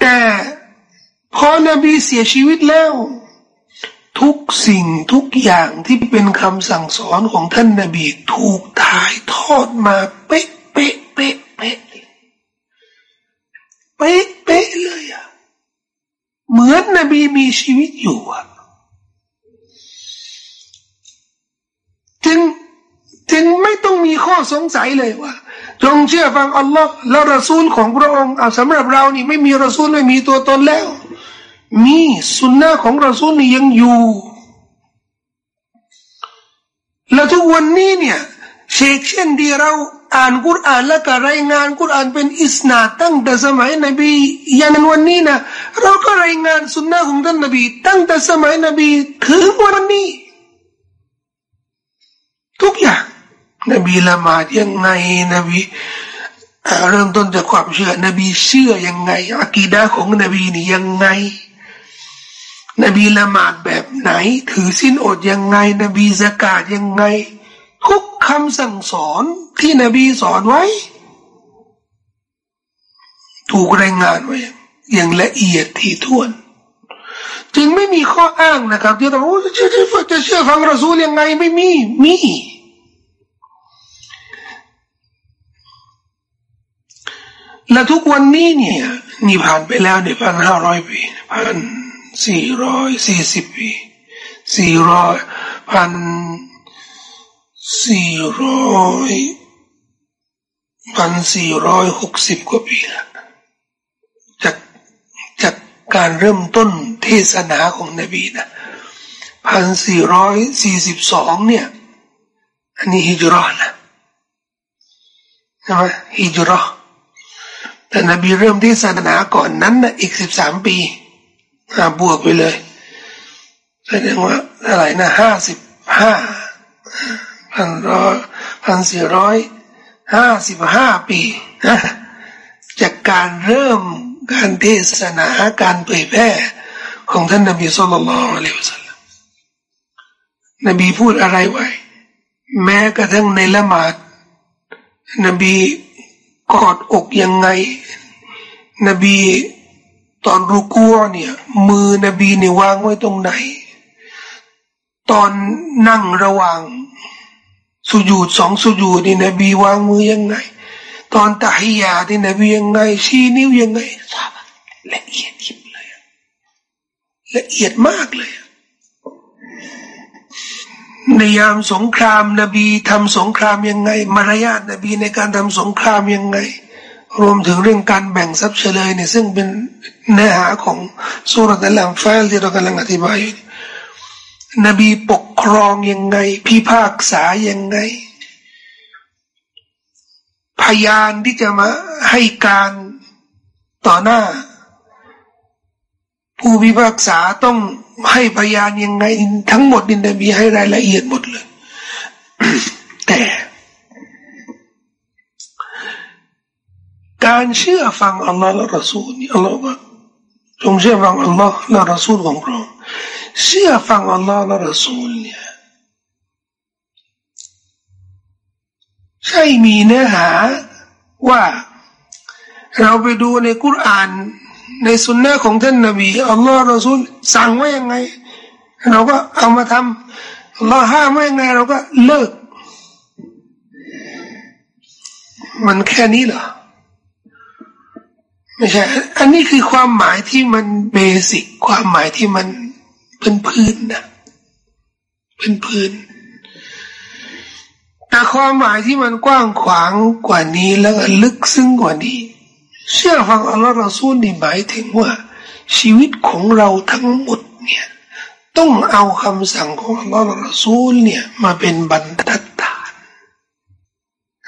แต่พอนบีเสียชีวิตแล้ว ทุกสิ่งทุกอย่างที่เป็นคำสั่งสอนของท่านนบีถูกถ่ายทอดมาเป๊ะเป๊ะเป๊ะเป๊ะเป๊ะเป๊ะเลยอะเหมือนนบีมีชีวิตอยู่อะจึงจึงไม่ต้องมีข้อสงสัยเลยว่า จงเชื่อฟังอัลลอฮ์และรอซูลของพระองค์เอาสำหรับเรานี่ไม่มีรอซูลไม่มีตัวตนแล้ว มีสุนนะของรอซูลนี่ยังอยู่ แล้วทุกวันนี้เนี่ยเชกเช่นดีเราอ่านกุรอานและก็รายงานกุรอานเป็นอิสนาตั้งแต่สมัยนบียันวันนี้นะเราก็รายงานสุนนะของท่านนบี ตั้งแต่สมัยนบีถึงวันนี้ ทุกอย่าง นบีละหมาดยังไงนบีเริ่มต้นจากความเชื่อนบีเชื่อยังไงอากีดาของนบีนี่ยังไง นบีละหมาดแบบไหน ถือสิ้นอดยังไง นบีสกาดยังไง ทุกคำสั่งสอนที่นบีสอนไว้ ถูกรายงานไว้ อย่างละเอียดที่ถ้วน จึงไม่มีข้ออ้างนะครับที่เราจะเชื่อจะเชื่อฟังรอซูลยังไงไม่มี มีและทุกวันนี้เนี่ยนี่ผ่านไปแล้วเนี่ยพันห้าร้อยปีพัน สี่ร้อยสี่สิบปีสี่ร้อยพันสี่ร้อยพันสี่ร้อยหกสิบกว่าปีแล้วจากจากการเริ่มต้นเทศนาของนบีนะพันสี่ร้อยสี่สิบสองเนี่ย อันนี้ฮิจรันะใช่ไหมฮิจรัแต่นบีเริ่มที่ศาสนาก่อนนั้นนะอีกสิบสามปี อาบวกไปเลยแสดงว่าอะไรนะห้าสิบห้าพันร้อยพันสี่ร้อยห้าสิบห้าปีจากการเริ่มการเทศนาการเผยแพร่ของท่านนบีสุลต่านละเลวสัลลัมนบีพูดอะไรไว้ แม้กระทั่งในละหมาด นบีกอดอกยังไง นบี ตอนรุกัวเนี่ย มือนบีเนี่ยวางไว้ตรงไหน ตอนนั่งระหว่างสุญูดสองสุญูดนี่นบีวางมือยังไง ตอนตะฮิยาที่นบียังไงชี้นิ้วยังไงละเอียดยิบเลยละเอียดมากเลย ในยามสงครามนบีทำสงครามยังไง มารยาทนบีในการทำสงครามยังไง รวมถึงเรื่องการแบ่งทรัพย์เฉลยเนี่ยซึ่งเป็นเนื้อหาของสุรตะลัมฟาลที่เรากำลังอธิบายอยู่นบีปกครองยังไง พิพากษายังไง พยานที่จะมาให้การต่อหน้า ผู้พิพากษาต้องให้พยานยังไง ทั้งหมดนินบีให้รายละเอียดหมดเลย แต่ การเชื่อฟังอัลลอฮ์และรอซูลนี่อัลลอฮ์ว่าจงเชื่อฟังอัลลอฮ์และรอซูลของพระองค์เชื่อฟังอัลลอฮ์และรอซูลเนี่ยใช่มีเนื้อหาว่าเราไปดูในกุรอานในสุนนะของท่านนบีอัลลอฮ์รอซูลสั่งว่ายังไง เราก็เอามาทำอัลลอฮ์ห้ามว่ายังไง เราก็เลิก มันแค่นี้เหรอ ไม่ใช่ อันนี้คือความหมายที่มันเบสิกความหมายที่มันเป็นพื้นนะเป็นพื้น แต่ความหมายที่มันกว้างขวางกว่านี้แล้วก็ลึกซึ้งกว่านี้ เชื่อฟังอัลลอฮ์เราสู้นี่หมายถึงว่า ชีวิตของเราทั้งหมดเนี่ยต้องเอาคำสั่งของอัลลอฮ์เราสู้เนี่ยมาเป็นบรรทัดฐาน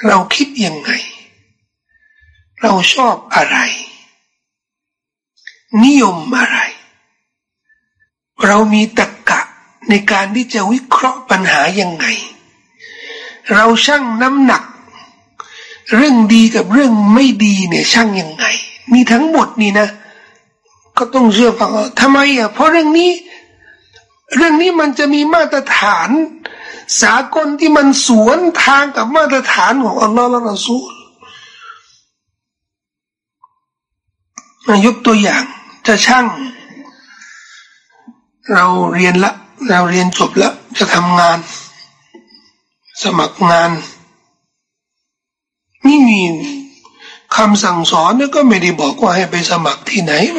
เราคิดยังไง เราชอบอะไร นิยมอะไร เรามีตรกกะในการที่จะวิเคราะห์ปัญหายังไง เราชั่งน้ำหนัก เรื่องดีกับเรื่องไม่ดีเนี่ยชั่งยังไง นี่ทั้งหมดนี่นะ ก็ต้องเชื่อฟังทำไมอะเพราะเรื่องนี้ เรื่องนี้มันจะมีมาตรฐาน สากลที่มันสวนทางกับมาตรฐานของอัลลอฮ์และรอซูลมายกตัวอย่าง จะช่างเราเรียนละ เราเรียนจบแล้ว จะทำงาน สมัครงานนี่มีคำสั่งสอนก็ไม่ได้บอกว่าให้ไปสมัครที่ไหนไป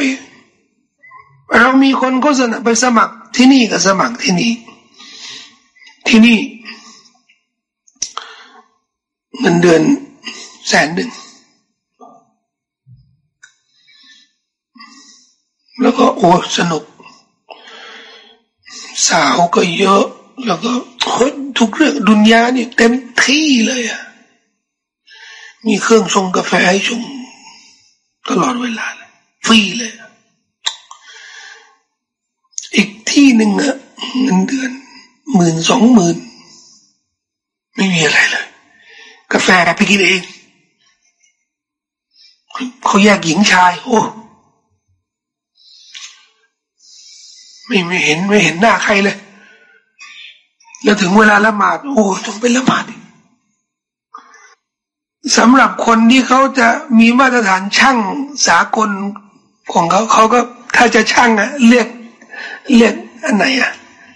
เรามีคนก็สนไปสมัครที่นี่ก็สมัครที่นี่ ที่นี่ เงินเดือนแสนหนึ่ง แล้วก็โอ้สนุก สาวก็เยอะ แล้วก็ทุกเรื่องดุนยาเนี่ยเต็มที่เลยอะมีเครื่องชงกาแฟให้ชงตลอดเวลาเลยฟรีเลย อีกที่หนึ่งอะเงินเดือนหมื่นสองหมื่นไม่มีอะไรเลย กาแฟไปกินเองเขาแยกหญิงชาย โอ้ ไม่ไม่เห็นไม่เห็นหน้าใครเลย แล้วถึงเวลาละหมาด โอ้ต้องเป็นละหมาดสำหรับคนที่เขาจะมีมาตรฐานช่างสากลของเขาเขาก็ถ้าจะช่างอะเรียกเลือกอันไหนอะ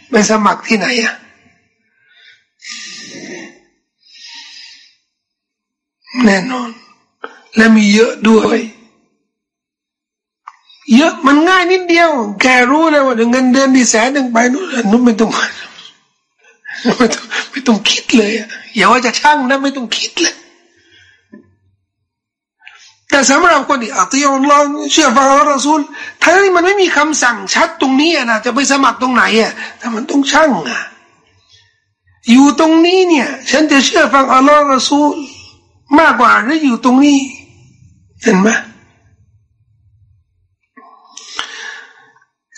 ไปสมัครที่ไหนอะแน่นอน และมีเยอะด้วย เยอะมันง่ายนิดเดียวแกรู้นะว่าเงินเดือนที่แสนหนึ่งไปนู่นนู่นไม่ต้องไม่ต้องไม่ต้องคิดเลยอย่าว่าจะช่างนะไม่ต้องคิดเลย แต่สำหรับคนที่อัตยอัลอฮ์เชื่อฟังอัลลอฮ์รอซูลถ้าที่มันไม่มีคำสั่งชัดตรงนี้นะจะไปสมัครตรงไหนอะแต่มันต้องช่างอะอยู่ตรงนี้เนี่ย ฉันจะเชื่อฟังอัลลอฮ์รอซูลมากกว่าหรืออยู่ตรงนี้ เห็นไหม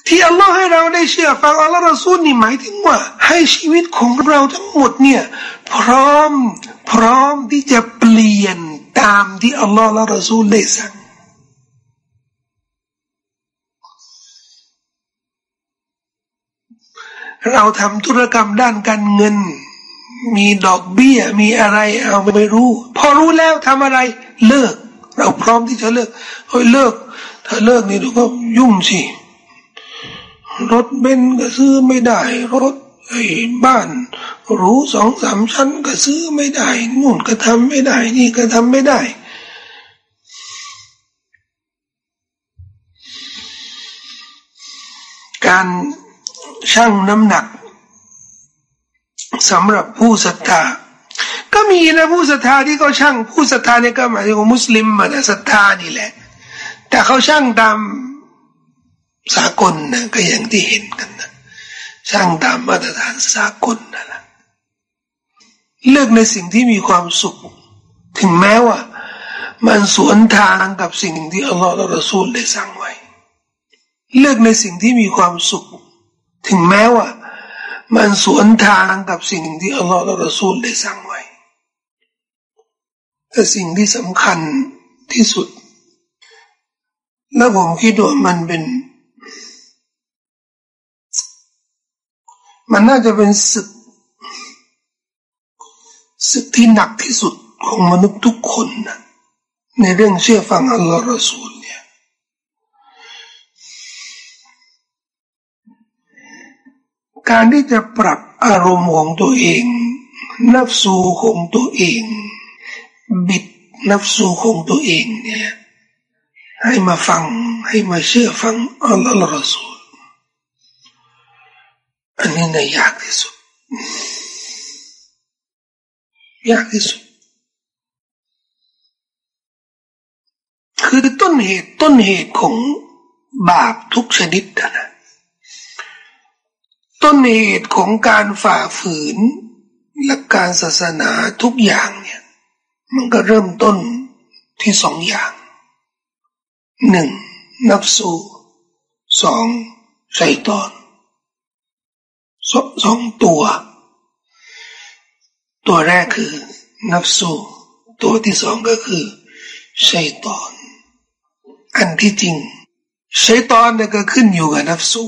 ที่อัลลอฮ์ให้เรา ได้เชื่อฟังอัลลอฮ์รอซูลนี่หมายถึงว่า ให้ชีวิตของเราทั้งหมดเนี่ยพร้อมพร้อมที่จะเปลี่ยนตามที่อัลลอฮ์และรอซูลได้สั่งเราทำธุรกรรมด้านการเงิน มีดอกเบี้ยมีอะไรเอาไม่รู้ พอรู้แล้วทำอะไรเลิก เราพร้อมที่จะเลิกเฮ้ยเลิก ถ้าเลิกนี่เราก็ยุ่งสิ รถเบนก็ซื้อไม่ได้ รถไอ้บ้านหรูสองสามชั้นก็ซื้อไม่ได้นู่นก็ทำไม่ได้ นี่ก็ทำไม่ได้ การชั่งน้ำหนักสำหรับผู้ศรัทธาก็มีนะผู้ศรัทธาที่เขาช่างผู้ศรัทธาเนี่ยก็หมายถึงมุสลิมมาศรัทธานี่แหละ แต่เขาช่างตาม สากลนะก็อย่างที่เห็นกันนะช่างตามมาตรฐานสากลนั่นแหละเลือกในสิ่งที่มีความสุข ถึงแม้ว่า มันสวนทางกับสิ่งที่อัลลอฮฺและรอซูลได้สั่งไว้ เลือกในสิ่งที่มีความสุข ถึงแม้ว่า มันสวนทางกับสิ่งที่อัลลอฮฺและรอซูลได้สั่งไว้แต่สิ่งที่สำคัญที่สุด และผมคิดว่ามันเป็น มันน่าจะเป็นศึกศึกที่หนักที่สุดของมนุษย์ทุกคนนะในเรื่องเชื่อฟังอัลลอฮ์รอซูลเนี่ยการที่จะปรับอารมณ์ของตัวเอง นับสูของตัวเอง บิดนับสูของตัวเองเนี่ยให้มาฟังให้มาเชื่อฟังอัลลอฮ์รอซูล อันนี้นะยากที่สุด ยากที่สุด คือต้นเหตุต้นเหตุของบาปทุกชนิดนะต้นเหตุของการฝ่าฝืนและการศาสนาทุกอย่างเนี่ย มันก็เริ่มต้นที่สองอย่างหนึ่งนับสูสองไชัตอน สองตัว ตัวแรกคือ นับสูตัวที่สองก็คือชัยตอน อันที่จริงชัยตอนเนี่ยก็ขึ้นอยู่กับนับสู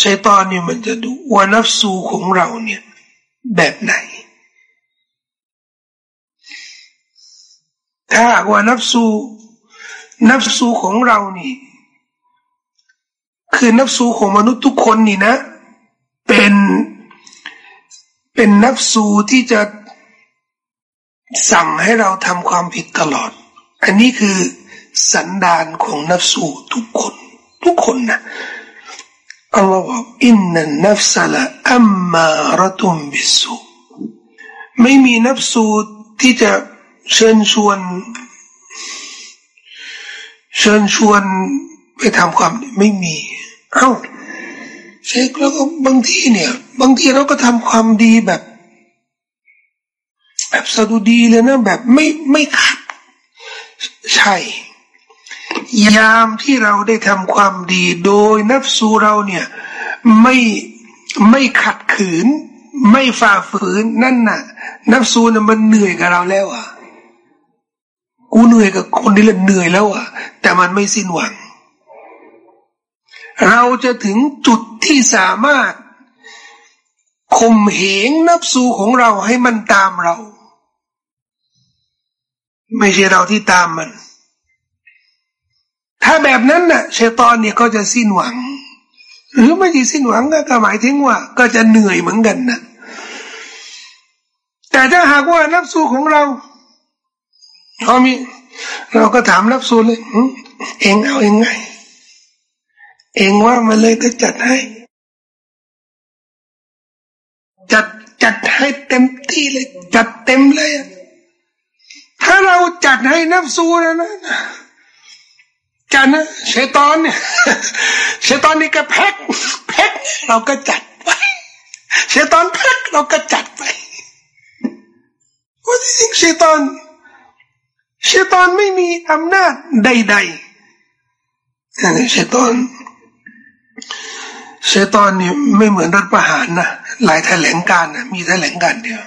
ชัยตอนเนี่ยมันจะดูว่านับสูของเราเนี่ย แบบไหน ถ้าว่านับสูนับสูของเรานี่ คือนับสูของมนุษย์ทุกคนนี่นะ เป็นเป็นนับสูที่จะสั่งให้เราทำความผิดตลอด อันนี้คือสันดานของนับสูทุกคน ทุกคนนะอัลลอฮฺบอกอินนันนัฟสละอัมมาระตุมบิสูไม่มีนับสูที่จะเชิญชวน เชิญชวนไปทำความไม่มี เอ้าเช็คแล้วก็บางทีเนี่ย บางทีเราก็ทำความดีแบบ แบบสะดุดีเลยนะแบบไม่ไม่ขัดใช่ ยามที่เราได้ทำความดีโดยนับสูเราเนี่ย ไม่ไม่ขัดขืน ไม่ฝ่าฝืนนั่นน่ะ นับสูน่ะมันเหนื่อยกับเราแล้วอะกูเหนื่อยกับคนนี้แหละเหนื่อยแล้วอะ แต่มันไม่สิ้นหวัง เราจะถึงจุดที่สามารถข่มเหงนับสูของเราให้มันตามเรา ไม่ใช่เราที่ตามมัน ถ้าแบบนั้นน่ะชัยตอนเนี่ยก็จะสิ้นหวัง หรือไม่จีสิ้นหวังก็หมายถึงว่า ก็จะเหนื่อยเหมือนกันนะแต่ถ้าหากว่านับสูของเราเขามี เราก็ถามนับสูเลยเองเอาเองไง เองว่ามาเลยก็จัดให้ จัดจัดให้เต็มที่เลย จัดเต็มเลย ถ้าเราจัดให้นับสูนะนะจัดนะเชตอนเนี่ยเชตอนนี่ก็แพ็กแพ็กเราก็จัดไปเชตอนแพ็กเราก็จัดไปว่าจริงเชตอนเชตอนไม่มีอำนาจใดๆนี่เชตอน เชตอนนี่ไม่เหมือนรัฐประหารนะหลายแถลงการนะมีแถลงการเดียว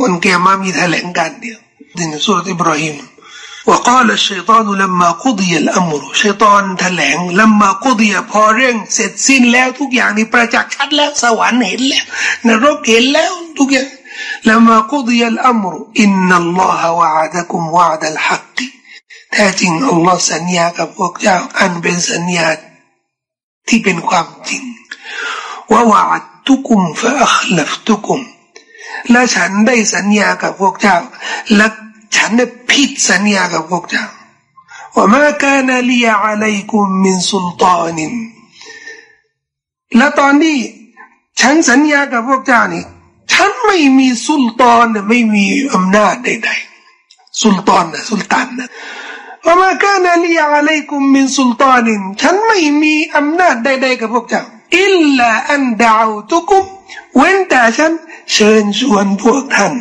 วันเกียร์มามีแถลงการเดียวในสุรอิบราฮิม وقال الشيطان لما قضي الأمر شيطان แถลง لما قضي พอเรื่องเสร็จสิ้นแล้วทุกอย่างนี่ประจักษ์ชัดแล้วสวรรค์เห็นแล้วนรกเห็นแล้วทุกอย่าง لما قضي الأمر إن الله وعدكم وعد الحق แท้จริงอัลลอฮ์สัญญากับพวกเจ้าอันเป็นสัญญา ที่เป็นความจริงว่าวาดทุกุมฟะอัคลฟตุกุม และฉันได้สัญญากับพวกเจ้า และฉันได้ผิดสัญญากับพวกเจ้าว่ามาการลียอะลัยกุมมินสุลตานินและตอนนี้ฉันสัญญากับพวกเจ้านี่ ฉันไม่มีสุลต่านไม่มีอำนาจใดๆสุลต่านนะสุลต่านนะ ว่ามาการลียอะลัยกุมมินสุลตานินฉันไม่มีอำนาจใดๆกับพวกเจ้าอิลลาอันดาวตุกุมเว้นแต่ฉันเชิญชวนพวกท่าน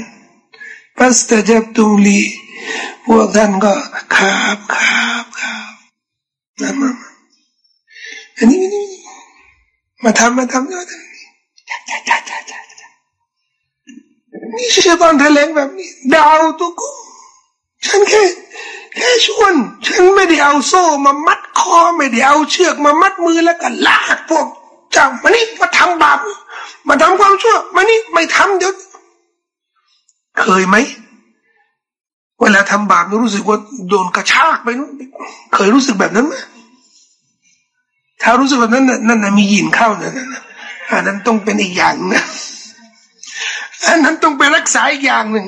ฟัสตจับตุมลีพวกท่านก็ครับครับครับนั่นมาอันนี้นี่มาทำมาทำด้วยกันจ้าจ้าจ้าจ้าจ้านี่เชื่อตอนแถลงแบบนี้ดาวตุกุฉันแค่ แค่ชวน ฉันไม่ได้เอาโซ่มามัดคอไม่ได้เอาเชือกมามัดมือแล้วก็ลากพวกเจ้ามานี่มาทำบาปมาทำความชั่วมานี่ไม่ทำเดี๋ยวเคยไหมเวลาทำบาปรู้สึกว่าโดนกระชากไปนู้นเคยรู้สึกแบบนั้นไหมถ้ารู้สึกแบบนั้นนั่นน่ะมียินเข้านั่นนะอันนั้นต้องเป็นอีกอย่างนะอันนั้นต้องไปรักษาอีกอย่างหนึ่ง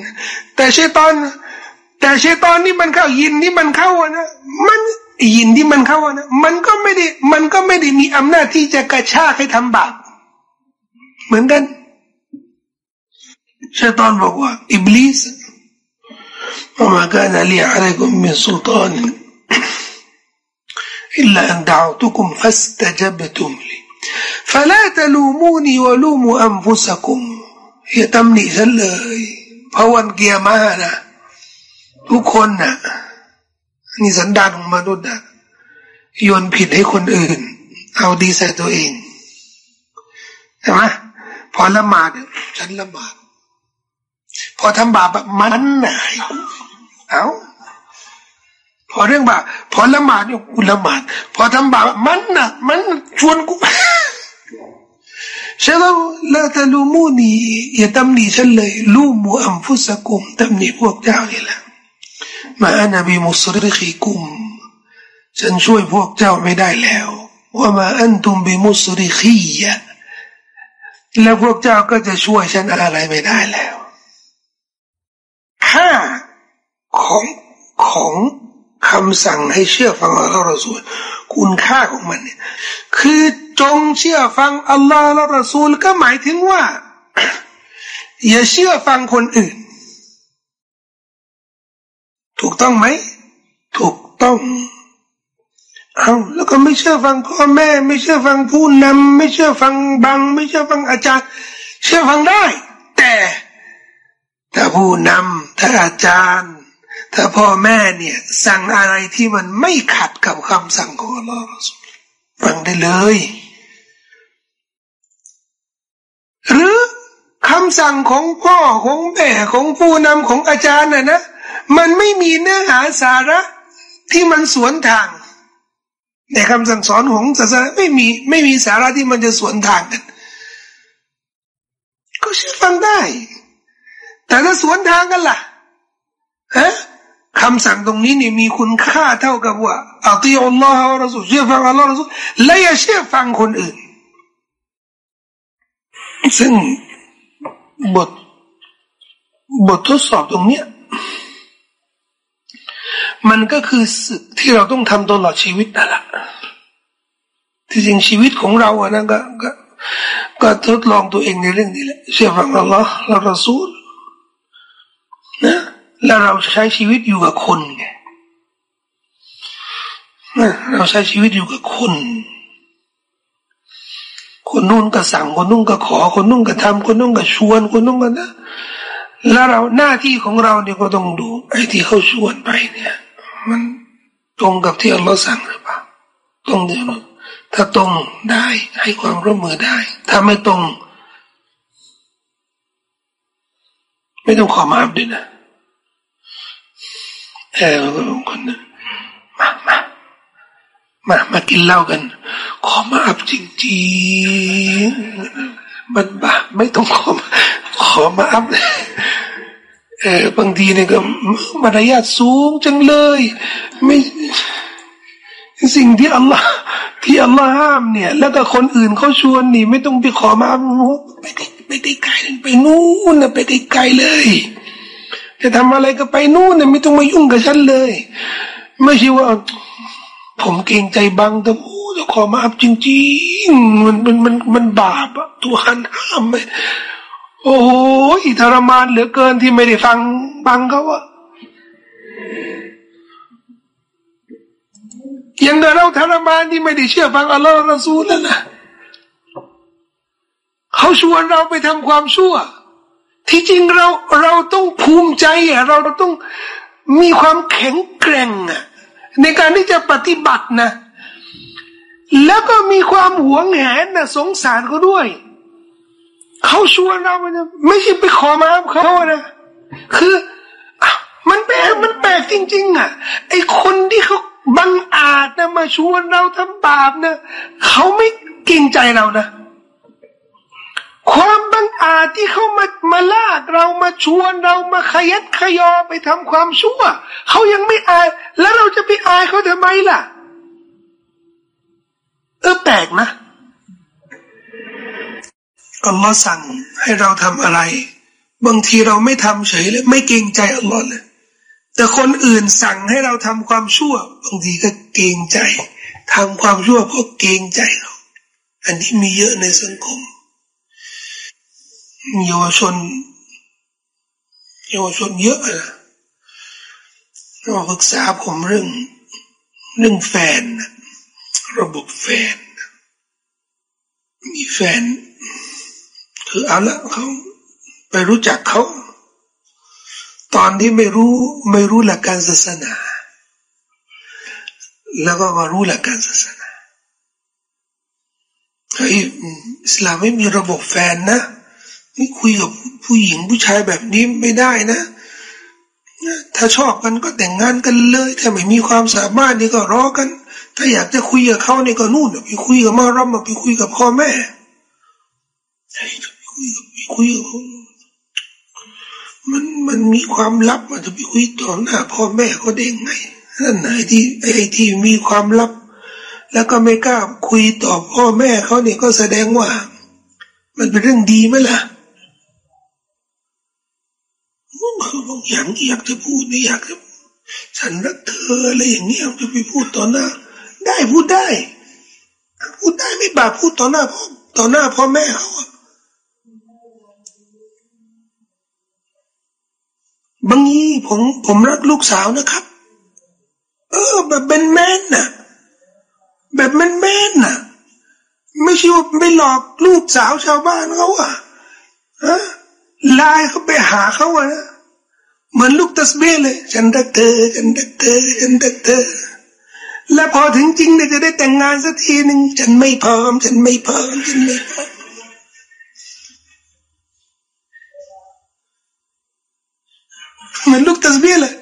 แต่เชตอน แต่เชตอนนี่มันเข้ายินนี่มันเข้านะมันยินที่มันเข้านะมันก็ไม่ได้ มันก็ไม่ได้มีอำนาจที่จะกระชากให้ทำบาปเหมือนกันชัยตอนบอกว่าอิบลิส وما كان لي عليكم من سلطان إلا أن دعوتكم فاستجبتم لي فلا تلوموني ولوموا أنفسكم อย่าตำหนิฉันเลยเพราะวันเกียร์มานะ ทุกคนนะ่ะนี่สันดานของมนุษย์นะโยนผิดให้คนอื่น เอาดีใส่ตัวเองใช่ไหมพอละหมาดฉันละหมาด พอทำบาปมันหนายเอาพอเรื่องบาปพอละหมาดเนี่ยกูละหมาด พอทำบาปมันน่ะ มันชวนกูฉันละตะลูมูนีอย่าตำหนิฉันเลย ลูมูอัมฟุสกุมตำหนิพวกเจ้านี่แหละ มาอานาบีมุสริขีกุม ฉันช่วยพวกเจ้าไม่ได้แล้วว่ามาอันตุมบิมุสริขียะแล้วพวกเจ้าก็จะช่วยฉันอะไรไม่ได้แล้วค่าของของคำสั่งให้เชื่อฟังอัลลอฮ์รอซูลคุณค่าของมันเนี่ยคือจงเชื่อฟังอัลลอฮ์และรอซูลก็หมายถึงว่า อย่าเชื่อฟังคนอื่น ถูกต้องไหม ถูกต้อง เอาแล้วก็ไม่เชื่อฟังพ่อแม่ ไม่เชื่อฟังผู้นำไม่เชื่อฟังบัง ไม่เชื่อฟังอาจารย์ เชื่อฟังได้ แต่ถ้าผู้นำถ้าอาจารย์ ถ้าพ่อแม่เนี่ย สั่งอะไรที่มันไม่ขัดกับคำสั่งของลอฮ์ฟังได้เลย หรือคำสั่งของพ่อของแม่ของผู้นำของอาจารย์น่ะนะ มันไม่มีเนื้อหาสาระที่มันสวนทาง ในคำสั่งสอนของศาสนาไม่มีไม่มีสาระที่มันจะสวนทางกัน ก็เชื่อฟังได้ แต่ถ้าสวนทางกันล่ะฮะคำสั่งตรงนี้นี่มีคุณค่าเท่ากับว่าอัติอัลลอฮฺรอสูเชื่อฟังอัลลอฮฺรอสูและอย่าเชื่อฟังคนอื่น ซึ่งบทบททดสอบตรงเนี้ย มันก็คือสึกที่เราต้องทำตลอดชีวิตนั่นแหละที่จริงชีวิตของเราอะนะก็ก็ก็ทดลองตัวเองในเรื่องนี้แหละเชื่อฟังอัลลอฮ์และรอซูลนะแล้วเราใช้ชีวิตอยู่กับคนไงนะเราใช้ชีวิตอยู่กับคน คนนู้นก็สั่งคนนู้นก็ขอ คนนู้นก็ทำคนนู้นก็ชวน คนนู้นก็นะแล้วเราหน้าที่ของเราเนี่ยก็ต้องดูไอ้ที่เขาชวนไปเนี่ย มันตรงกับที่อัลลอฮ์สั่งหรือเปล่าตรงเดียวนะถ้าตรงได้ให้ความร่วมมือได้ ถ้าไม่ตรง ไม่ต้องขอมาอับด้วยนะเออคนนึงมามามามากินเหล้ากัน ขอมาอับจริงๆมันบาไม่ต้องขอมาขอมาอับเออบางทีเนี่ยก็มารยาทสูงจังเลย ไม่สิ่งที่อัลลอฮ์ที่อัลลอฮ์ห้ามเนี่ย แล้วก็คนอื่นเขาชวนนี่ ไม่ต้องไปขอมาไปไปไกลๆไปนู่นนะไปไกลๆเลย จะทำอะไรก็ไปนู่นนะไม่ต้องมายุ่งกับฉันเลย ไม่ใช่ว่า ผมเกรงใจบังแต่โอ้จะขอมาอับจริงๆมันมันมันมันบาปอะตัวหันห้ามไป โอ้ยทรมานเหลือเกินที่ไม่ได้ฟังบังเขาอะยังเราทรมานที่ไม่ได้เชื่อฟังอัลลอฮ์ละซูลนั่นนะเขาชวนเราไปทำความชั่ว ที่จริงเราเราต้องภูมิใจอะเราต้องมีความแข็งแกร่งอะในการที่จะปฏิบัตินะ แล้วก็มีความหวงแหนนะสงสารเขาด้วย เขาชวนเราไม่ใช่ไปขอมาเขานะคือมันแปลกมันแปลกจริง ๆ อะ ไอคนที่เขาบังอาจนะมาชวนเราทำบาปนะเขาไม่เกรงใจเรานะความบังอาจที่เขามามาลากเรามาชวนเรามาขยันขยอไปทำความชั่วเขายังไม่อาย แล้วเราจะไปอายเขาทำไมล่ะ เออแปลกนะ อัลลอฮ์สั่งให้เราทำอะไร บางทีเราไม่ทำเฉยเลยไม่เกรงใจอัลลอฮ์เลย แต่คนอื่นสั่งให้เราทำความชั่ว บางทีก็เกรงใจทำความชั่วเพราะเกรงใจเขาอันนี้มีเยอะในสังคมเยาวชนเยาวชนเยอะนะเราปรึกษาผมเรื่องเรื่องแฟน ระบบแฟน มีแฟน คือเอาละเขาไปรู้จักเขา ตอนที่ไม่รู้ไม่รู้หลักการศาสนา แล้วก็มารู้หลักการศาสนาเฮ้ยอิสลามไม่มีระบบแฟนนะไม่คุยกับผู้หญิงผู้ชายแบบนี้ไม่ได้นะ ถ้าชอบกันก็แต่งงานกันเลย ถ้าไม่มีความสามารถนี่ก็รอกัน ถ้าอยากจะคุยกับเขาเนี่ก็นู่นไปคุยกับมารับมาไปคุยกับพ่อแม่ คุยกับไปคุยกับมันมันมีความลับมันจะไปคุยต่อหน้าพ่อแม่เขาได้ไงนั่นไหนที่ไอ้ที่มีความลับ แล้วก็ไม่กล้าคุยต่อพ่อแม่เขาเนี่ยก็แสดงว่า มันเป็นเรื่องดีไหมล่ะเขาบอกอย่างอยากจะพูดไม่อยากจะฉันรักเธออะไรอย่างเงี้ยจะไปพูดต่อหน้า ได้พูดได้ พูดได้ไม่บาปพูดต่อหน้าพ่อต่อหน้าพ่อแม่เขา บางทีผมผมรักลูกสาวนะครับ เออ แบบเป็นแม่นน่ะ แบบแม่นแม่นน่ะ ไม่ใช่ว่าไปหลอกลูกสาวชาวบ้านเขาอะฮะไลน์เขาไปหาเขาอะนะเหมือนลูกตัสเบ้เลยฉันรักเธอฉันรักเธอฉันรักเธอและพอถึงจริงเนี่ยจะได้แต่งงานสักทีหนึ่งฉันไม่พร้อม ฉันไม่พร้อมฉันไม่พร้อม เหมือนลูกตัสเบียเลย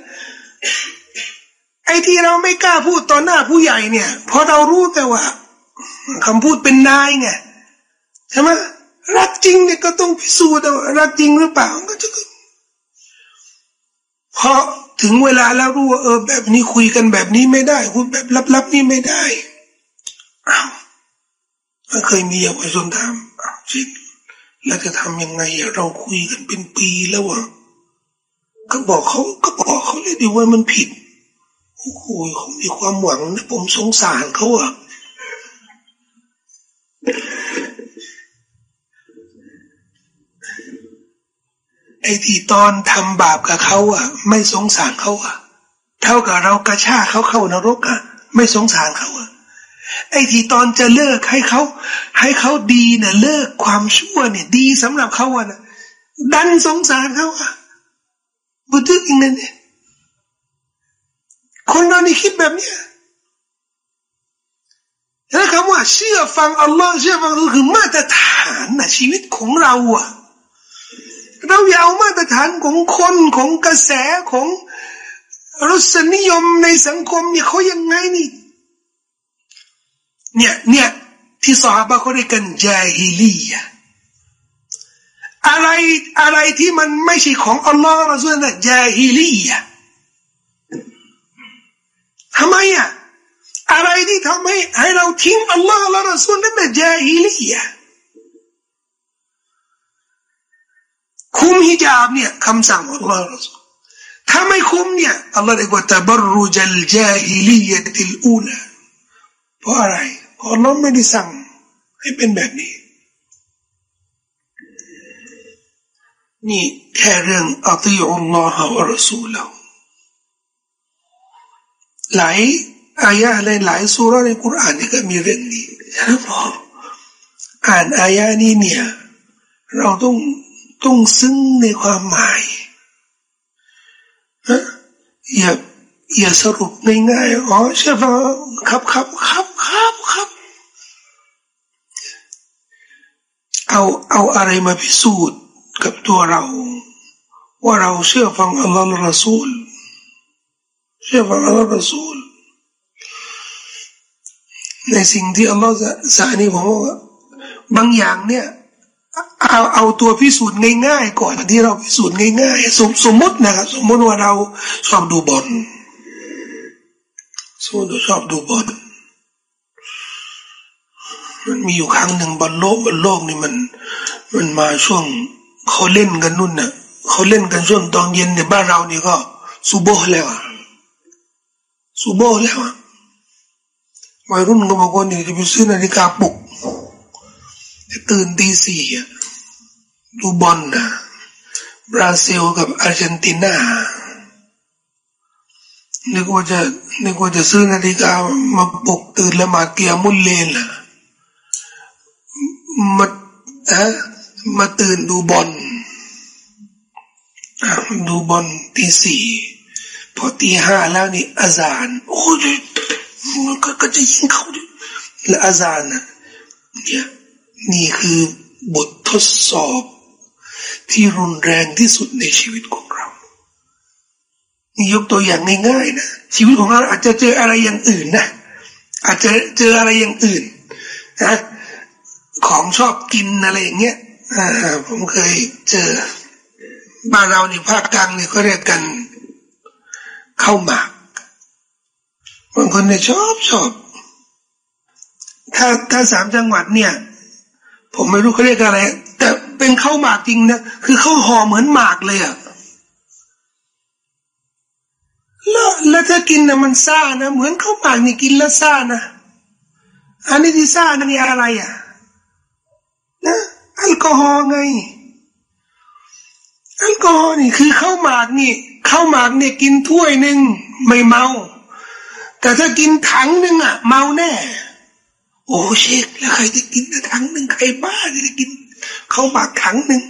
ไอ้ที่เราไม่กล้าพูดต่อหน้าผู้ใหญ่เนี่ยเพราะเรารู้แต่ว่าคำพูดเป็นนายไงใช่ไหมรักจริงเนี่ยก็ต้องพิสูจน์ว่ารักจริงหรือเปล่าก็จะพอถึงเวลาแล้วรู้ว่าเออ แบบนี้คุยกันแบบนี้ไม่ได้คุยแบบลับๆนี่ไม่ได้อ้าวเคยมีเยาวชนถามจริงแล้วจะทำยังไงเราคุยกันเป็นปีแล้ววะ ก็บอกเขาก็บอกเขาเลยดีว่ามันผิดโอ้โหเขามีความหวังนะผมสงสารเขาอะไอ้ที่ตอนทำบาปกับเขาอะไม่สงสารเขาอะเท่ากับเรากระชากเขาเข้านรกอะไม่สงสารเขาอะไอ้ที่ตอนจะเลิกให้เขา ให้เขาดีเนี่ยเลิกความชั่วเนี่ย ดีสำหรับเขาอะนะดันสงสารเขาอะ บุตรอีกนั่นเนี่ยคนเรานี่คิดแบบเนี้ยแล้วคำว่าเชื่อฟังอัลลอฮ์เชื่อฟังคือมาตรฐานนะชีวิตของเราอะเราอย่าเอามาตรฐานของคนของกระแสของรสนิยมในสังคมเนี่ยเขายังไงนี่ เนี่ยเนี่ยที่สาบะเขาเรียกกันจาฮิลีย อะไรอะไรที่มันไม่ใช่ของอัลลอฮ์มาส่วนนั้นจาฮิลียทำไมอะอะไรที่ทำให้ให้เราทิ้งอัลลอฮ์และรอซูลนั่นน่ะจาฮิลียคุมฮิญาบเนี่ยคำสั่งของอัลลอฮ์รอซูลถ้าไม่คุมเนี่ยอัลลอฮ์เรียกว่าตบรุจัลจาฮิลียติลอูลาเพราะอะไรเพราะอัลลอฮ์ไม่ได้สั่งให้เป็นแบบนี้ นี่แค่เรื่องอัติอุลลอฮ์และรอซูลหลายอายะในหลายสุราในคุรานนี่ก็มีเรื่องนี้ฉะนั้นพออ่านอายะนี้เนี่ย เราต้องต้องซึ้งในความหมายนะอย่าอย่าสรุปง่ายๆอ๋อใช่ปะครับครับครับครับครับเอาเอาอะไรมาพิสูจน์ กับตัวเรา ว่าเราเชื่อฟังอัลลอฮฺละรสูล เชื่อฟังอัลลอฮฺละสูล ในสิ่งที่อัลลอฮฺสานี่ผมว่าบางอย่างเนี่ยเอาเอาตัวพิสูจน์ง่ายๆ ก่อนที่เราพิสูจน์ง่ายๆสมสมมตินะครับสมมติว่าเราชอบดูบอลสมมติเราชอบดูบอลมันมีอยู่ครั้งหนึ่งบอลโลกบอลโลกนี่มัน มันมาช่วง เขาเล่นกันนู่นน่ะเขาเล่นกันช่วงตอนเย็นในบ้านเรานี่ก็ซูโบแล้วอะซูโบแล้วอะวัยรุ่นก็บอกว่านี่ยจะไปซื้อนาฬิกาปลุกตื่นตีสี่ดูบอลนะบราซิลกับอาร์เจนตินานึกว่าจะนึกว่าจะซื้อนาฬิกามาปลุกตื่นละมาเกียมุลเลนล่ะมาอะ มาตื่นดูบอลดูบอลตีสี่พอตีห้าแล้วนี่อาจารย์โอ้ยก็ก็จะยิงเขาดิและอาจารย์นะเนี่ยนี่คือบททดสอบ ที่รุนแรงที่สุดในชีวิตของเรา นี่ยกตัวอย่างง่ายๆนะชีวิตของเราอาจจะเจออะไรอย่างอื่นนะอาจจะเจออะไรอย่างอื่นนะของชอบกินอะไรอย่างเงี้ย ผมเคยเจอ บ้านเราในภาคกลางเนี่ยก็เรียกกันข้าวหมากบางคนเนี่ยชอบชอบ ถ้าถ้าสามจังหวัดเนี่ย ผมไม่รู้เขาเรียกอะไร แต่เป็นข้าวหมากจริงนะคือข้าวห่อเหมือนหมากเลยอะแล้วแล้วถ้ากินนะมันซ่านะเหมือนข้าวหมากนี่กินแล้วซ่านะอันนี้ที่ซ่านั่นนี่อะไรอะนะ แอลกอฮอล์ไงแอลกอฮอล์นี่คือข้าวหมากนี่ข้าวหมากเนี่ยกินถ้วยหนึ่งไม่เมา แต่ถ้ากินถังหนึ่งอะเมาแน่ โอ้เชคแล้วใครจะกินถังหนึ่งใครบ้าจะกินเขาหมักถังหนึ่ง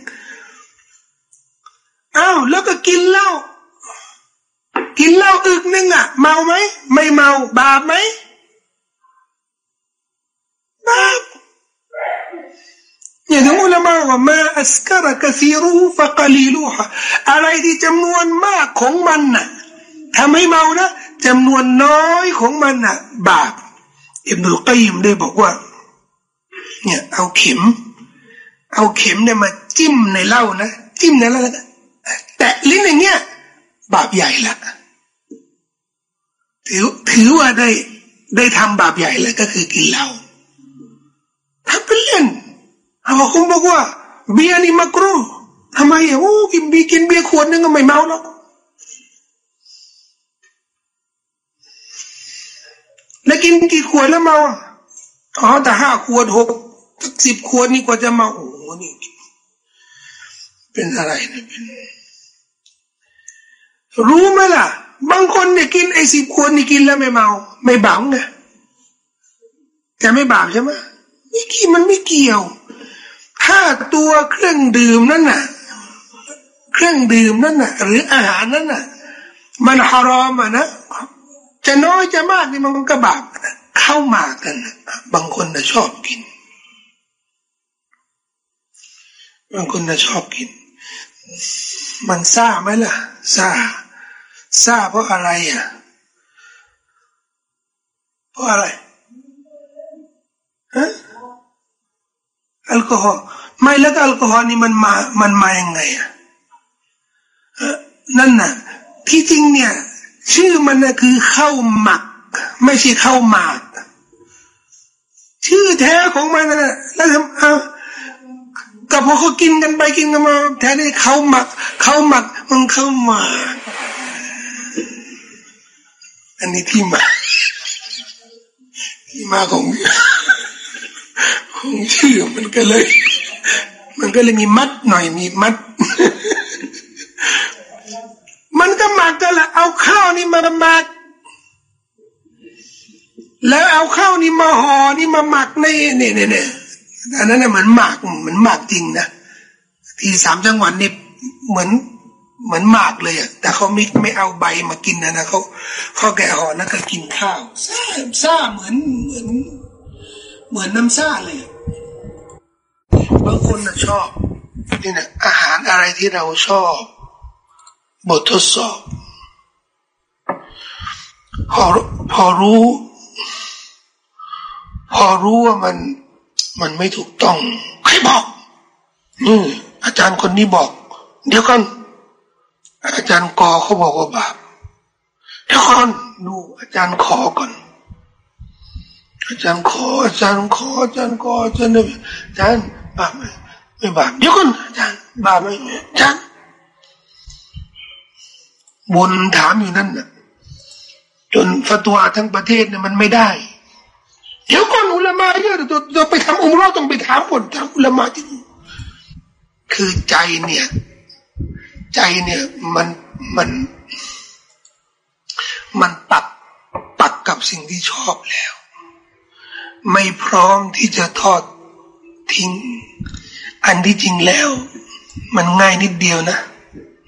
อ้าวแล้วก็กินเหล้ากินเหล้าอึกหนึ่งอะเมาไหมไม่เมาบาปไหมบาปอย่างที่อุลามะ ว่ามาอัสกรกซีรูฟะกลีลูฮะอะไรที่จำนวนมากของมันน่ะทำให้เมานะจำนวนน้อยของมันน่ะ บาปอิบนุกัยมได้บอกว่า เนี่ย เอาเข็ม เอาเข็มเนี่ยมาจิ้มในเหล้านะจิ้มในเหล้าแตะลิ้นอย่างเงี้ยบาปใหญ่ละถือถือว่าได้ได้ทำบาปใหญ่แล้วก็คือกินเหล้าถ้าเป็นเล่น อาคุณบอกว่า เบียร์นี่มักรูทำไมอะโอ้กินบีกินเบียร์ขวดนึงก็ไม่เมาหรอกแล้วกินกี่ขวดแล้วเมาอ๋อแต่ห้าขวดหกสิบขวดนี่กว่าจะเมาโอ้โหนี่เป็นอะไรนะเป็นรู้ไหมล่ะ บางคนเนี่ยกินไอ้สิบขวดนี่กินแล้วไม่เมา ไม่บาปไงแต่ไม่บาปใช่ไหมไม่กี่มันไม่เกี่ยว ถ้าตัวเครื่องดื่มนั่นน่ะ เครื่องดื่มนั่นน่ะ หรืออาหารนั่นน่ะ มันฮารอมอะนะจะน้อยจะมากนี่มันก็บาปเข้ามากันบางคนน่ะชอบกิน บางคนน่ะชอบกิน มันซ่าไหมล่ะซ่าซ่าเพราะอะไรอะเพราะอะไรฮะ แอลกอฮอล์ไม่แล้วแอลกอฮอล์นี่มันมา มันมาอยังไงอะนั่นน่ะ ที่จริงเนี่ย ชื่อมันนะคือข้าวหมัก ไม่ใช่ข้าวหมาก ชื่อแท้ของมันนะแล้วทำเอาก็พอเขากินกันไปกินกันมา แท้นี่เข้าหมักเข้าหมักมันข้าหมากอันนี้ที่มา ที่มาของ ของชื่อมันก็เลย มันก็เลยมีมัดหน่อยมีมัด มันก็หมักกันละเอาข้าวนี่มาหมัก แล้วเอาข้าวนี่มาห่อนี่มาหมักในเนี่ยเนี่ยเนี่ยอันนั้นเหมือนหมักเหมือนหมักจริงนะที่สามจังหวัดนี่เหมือนเหมือนหมากเลยอะแต่เขาไม่ไม่เอาใบมากินนะนะเขาเขาแกะห่อนะก็กินข้าวซ่าซ่าเหมือนเหมือน เหมือนน้ำซ่าเลย บางคนนะชอบนี่นะอาหารอะไรที่เราชอบบททดสอบ พอพอรู้ พอรู้ว่ามันมันไม่ถูกต้องใครบอกนี่อาจารย์คนนี้บอก เดี๋ยวก่อนอาจารย์กอเขาบอกว่าบาปเดี๋ยวก่อนดูอาจารย์ขอก่อน อาจารย์ขออาจารย์ขออาจารย์ขออาจารย์อาจารย์ บาปไหมไม่บาปเดี๋ยวก่อนอาจารย์บาปไหมอาจารย์วนถามอยู่นั่นน่ะ จนฟตัวทั้งประเทศเนี่ยมันไม่ได้ เดี๋ยวก่อนอุลามาเยอะเราเราไปทำอุมรอต้องไปถามผลถามอุลามาที่คือใจเนี่ย ใจเนี่ยมันมัน มันปักปักกับสิ่งที่ชอบแล้ว ไม่พร้อมที่จะทอด ทิ้ง อันที่จริงแล้ว มันง่ายนิดเดียวนะ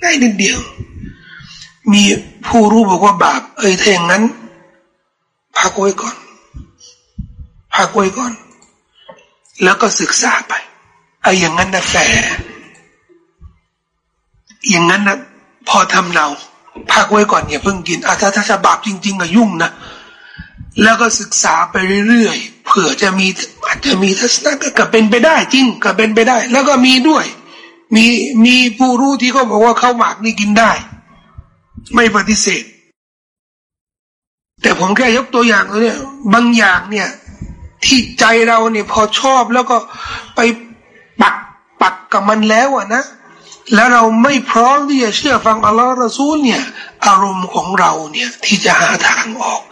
ง่ายนิดเดียว มีผู้รู้บอกว่าบาป เอ้ยถ้าอย่างนั้นพักไว้ก่อนพักไว้ก่อน แล้วก็ศึกษาไปไอ้อย่างนั้นนะแฝอย่างนั้นนะพอทำเราพักไว้ก่อนอย่าเพิ่งกินอาถ้าถ้าจะบาปจริงๆก็ยุ่งนะ แล้วก็ศึกษาไปเรื่อยๆเผื่อจะมีอาจจะมีทัศนะก็เป็นไปได้จริงก็เป็นไปได้ แล้วก็มีด้วย มีมีผู้รู้ที่เขาบอกว่าข้าวหมากนี่กินได้ ไม่ปฏิเสธ แต่ผมแค่ยกตัวอย่างตัวเนี้ยบางอย่างเนี่ย ที่ใจเราเนี่ยพอชอบแล้วก็ไปปักปักกับมันแล้วอะนะแล้วเราไม่พร้อมที่จะเชื่อฟังอัลลอฮ์ระซูลเนี่ย อารมณ์ของเราเนี่ย ที่จะหาทางออก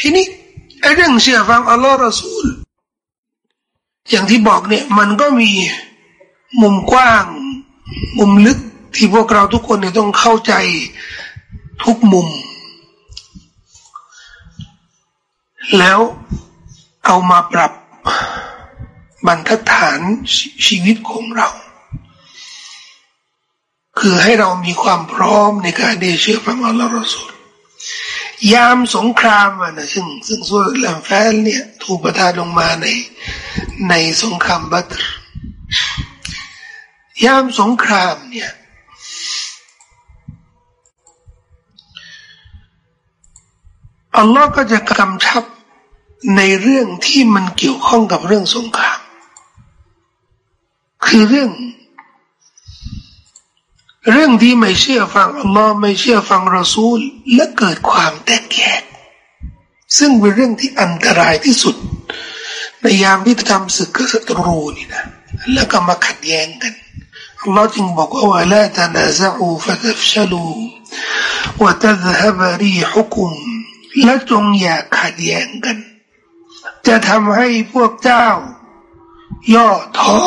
ทีนี้ไอ้เรื่องเชื่อฟังอัลลอฮ์ระซูลอย่างที่บอกเนี่ยมันก็มีมุมกว้าง มุมลึกที่พวกเราทุกคนเนี่ยต้องเข้าใจทุกมุม แล้วเอามาปรับบรรทัดฐานชีวิตของเรา คือให้เรามีความพร้อมในการได้เชื่อฟังอัลลอฮฺรอสูล ยามสงครามอะนะซึ่งซึ่งส่วนลำแฟนเนี่ย ถูกประทานลงมาใน ในสงครามบัตร ยามสงครามเนี่ย อัลลอฮ์ก็จะกำชับในเรื่องที่มันเกี่ยวข้องกับเรื่องสงคราม คือเรื่อง เรื่องที่ไม่เชื่อฟังอัลลอฮ์ไม่เชื่อฟังรอซูล และเกิดความแตกแยก ซึ่งเป็นเรื่องที่อันตรายที่สุด ในยามที่ทำศึกกับศัตรูนี่นะแล้วก็มาขัดแย้งกันอัลลอฮ์จึงบอกว่าว่าละตนาซาอูฟะตัฟชลูวะตัฮบรีฮุกุมและจงอย่าขัดแย้งกัน จะทำให้พวกเจ้า ย่อท้อ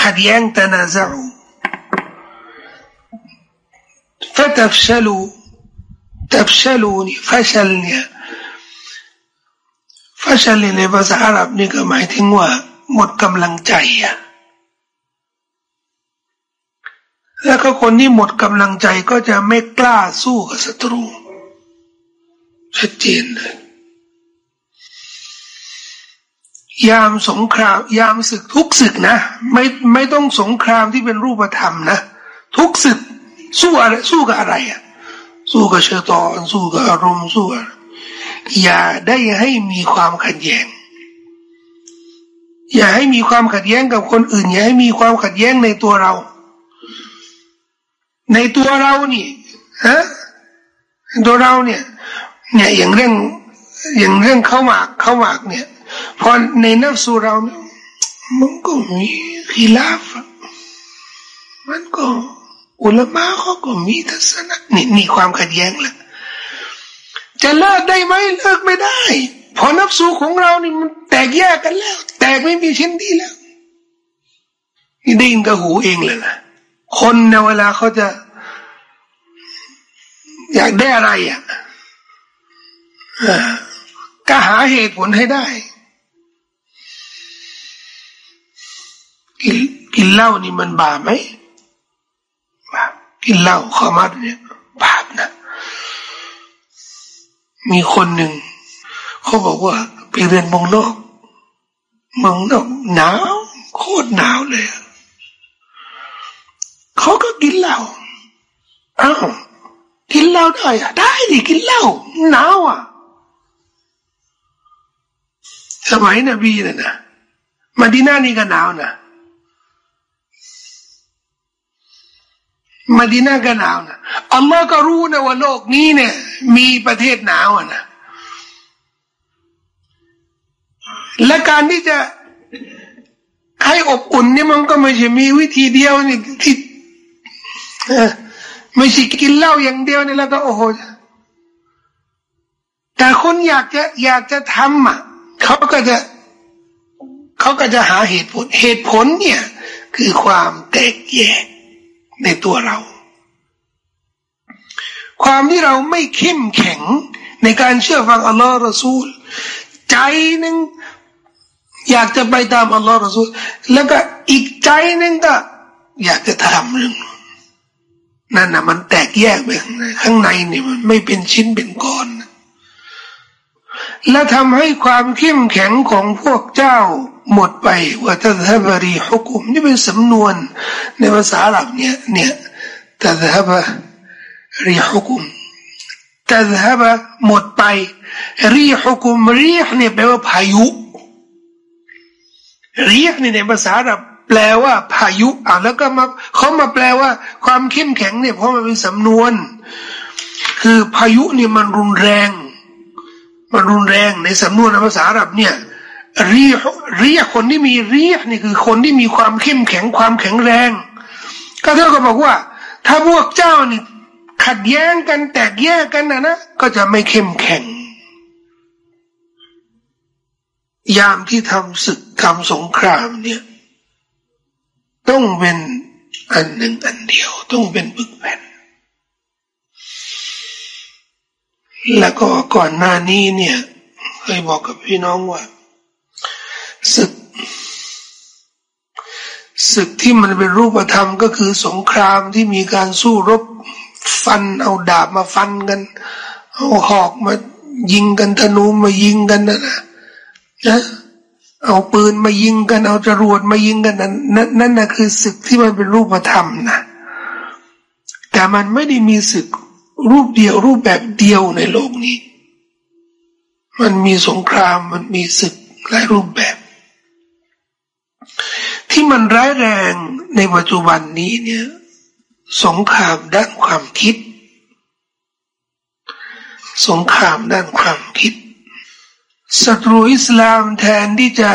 ขัดแย้งตนาซาอูฟะตัฟชลูตัฟชลูนี่ฟัชลเนี่ยฟัชลในภาษาอาหรับนี่ก็หมายถึงว่า หมดกำลังใจอะแล้วก็คนที่หมดกำลังใจก็จะไม่กล้าสู้กับศัตรูชัดเจนเลย ยามสงคราม ยามศึกทุกศึกนะ ไม่ไม่ต้องสงครามที่เป็นรูปธรรมนะ ทุกศึกสู้อะไรสู้กับอะไรอะสู้กับเชื้อตอนสู้กับอารมณ์สู้อย่าได้ให้มีความขัดแย้ง อย่าให้มีความขัดแย้งกับคนอื่น อย่าให้มีความขัดแย้งในตัวเรา ในตัวเรานี่ฮะตัวเราเนี่ย เนี่ยอย่างเรื่องอย่างเรื่องเข้าหมากเข้าหมากเนี่ย พอในนักสูเราเนี่ยมันก็มีขีลาฟมันก็อุลามะเขาก็มีทัศนะนี่นี่ความขัดแย้งแหละจะเลิกได้ไหมเลิกไม่ได้เพอนับสูของเรานี่มันแตกแยกกันแล้ว แตกไม่มีชิ้นดีแล้วนี่ได้ยินกับหูเองเลยนะคนในเวลาเขาจะ อยากได้อะไรอะก็หาเหตุผลให้ได้ กินกินเหล้านี่มันบาปไหมบาปกินเหล้าขอมัดเนี่ยบาปนะ มีคนหนึ่งเขาบอกว่าไปเรียนมองนอกมองนอกหนาวโคตรหนาวเลยเขาก็กินเหล้าอ้าวกินเหล้าได้อะได้ดิกินเหล้าหนาวอะสมัยนบีน่ะนะมาดีน่านี่ก็หนาวนะ มาดีนาก็หนาวนะอัลลอฮ์ก็รู้นะว่าโลกนี้เนี่ย มีประเทศหนาวอะนะและการที่จะให้อบอุ่นเนี่ยมันก็ไม่ใช่มีวิธีเดียวนี่ที่ไม่ใช่กินเหล้าอย่างเดียวนี่แล้วก็โอ้โหแต่คนอยากจะอยากจะทำอะเขาก็จะเขาก็จะหาเหตุผลเหตุผลเนี่ย คือความแตกแยก ในตัวเรา ความที่เราไม่เข้มแข็งในการเชื่อฟังอัลลอฮ์รอซูล ใจหนึ่งอยากจะไปตามอัลลอฮ์รอซูล แล้วก็อีกใจหนึ่งก็อยากจะทำเรื่องนั่นนะมันแตกแยกไปข้างในเนี่ยมันไม่เป็นชิ้นเป็นก้อน และทำให้ความเข้มแข็งของพวกเจ้า หมดไปว่าตะฮบรีฮุกุมนี่เป็นสำนวนในภาษาอับเนี่ยเนี่ยตะฮบรีฮุกุมตะฮบหมดไป รีฮุกุมรีฮเนี่ยแปลว่าพายุเรียในภาษาอับแปลว่าพายุอะแล้วก็มาเขามาแปลว่า ความเข้มแข็งเนี่ยเพราะมันเป็นสำนวน คือพายุเนี่ยมันรุนแรง มันรุนแรงในสำนวนในภาษาอับเนี่ย รีเรียคนที่มีเรียนี่คือคนที่มีความเข้มแข็งความแข็งแรง ก็เท่ากับบอกว่า ถ้าพวกเจ้านี่ขัดแย้งกันแตกแยกกันนะนะก็จะไม่เข้มแข็ง ยามที่ทำศึกทำสงครามเนี่ย ต้องเป็นอันหนึ่งอันเดียว ต้องเป็นปึกแผ่นแล้วก็ก่อนหน้านี้เนี่ย เคยบอกกับพี่น้องว่าศึก ศึกที่มันเป็นรูปธรรมก็คือสงครามที่มีการสู้รบฟันเอาดาบมาฟันกัน เอาหอกมายิงกันธนูมายิงกันนะนะนะเอาปืนมายิงกันเอาจรวดมายิงกันนั้นนั่นนะคือศึกที่มันเป็นรูปธรรมนะแต่มันไม่ได้มีศึกรูปเดียวรูปแบบเดียวในโลกนี้ มันมีสงครามมันมีศึกหลายรูปแบบ ที่มันร้ายแรงในปัจจุบันนี้เนี่ยสงครามด้านความคิด สงครามด้านความคิดศัตรูอิสลามแทนที่จะ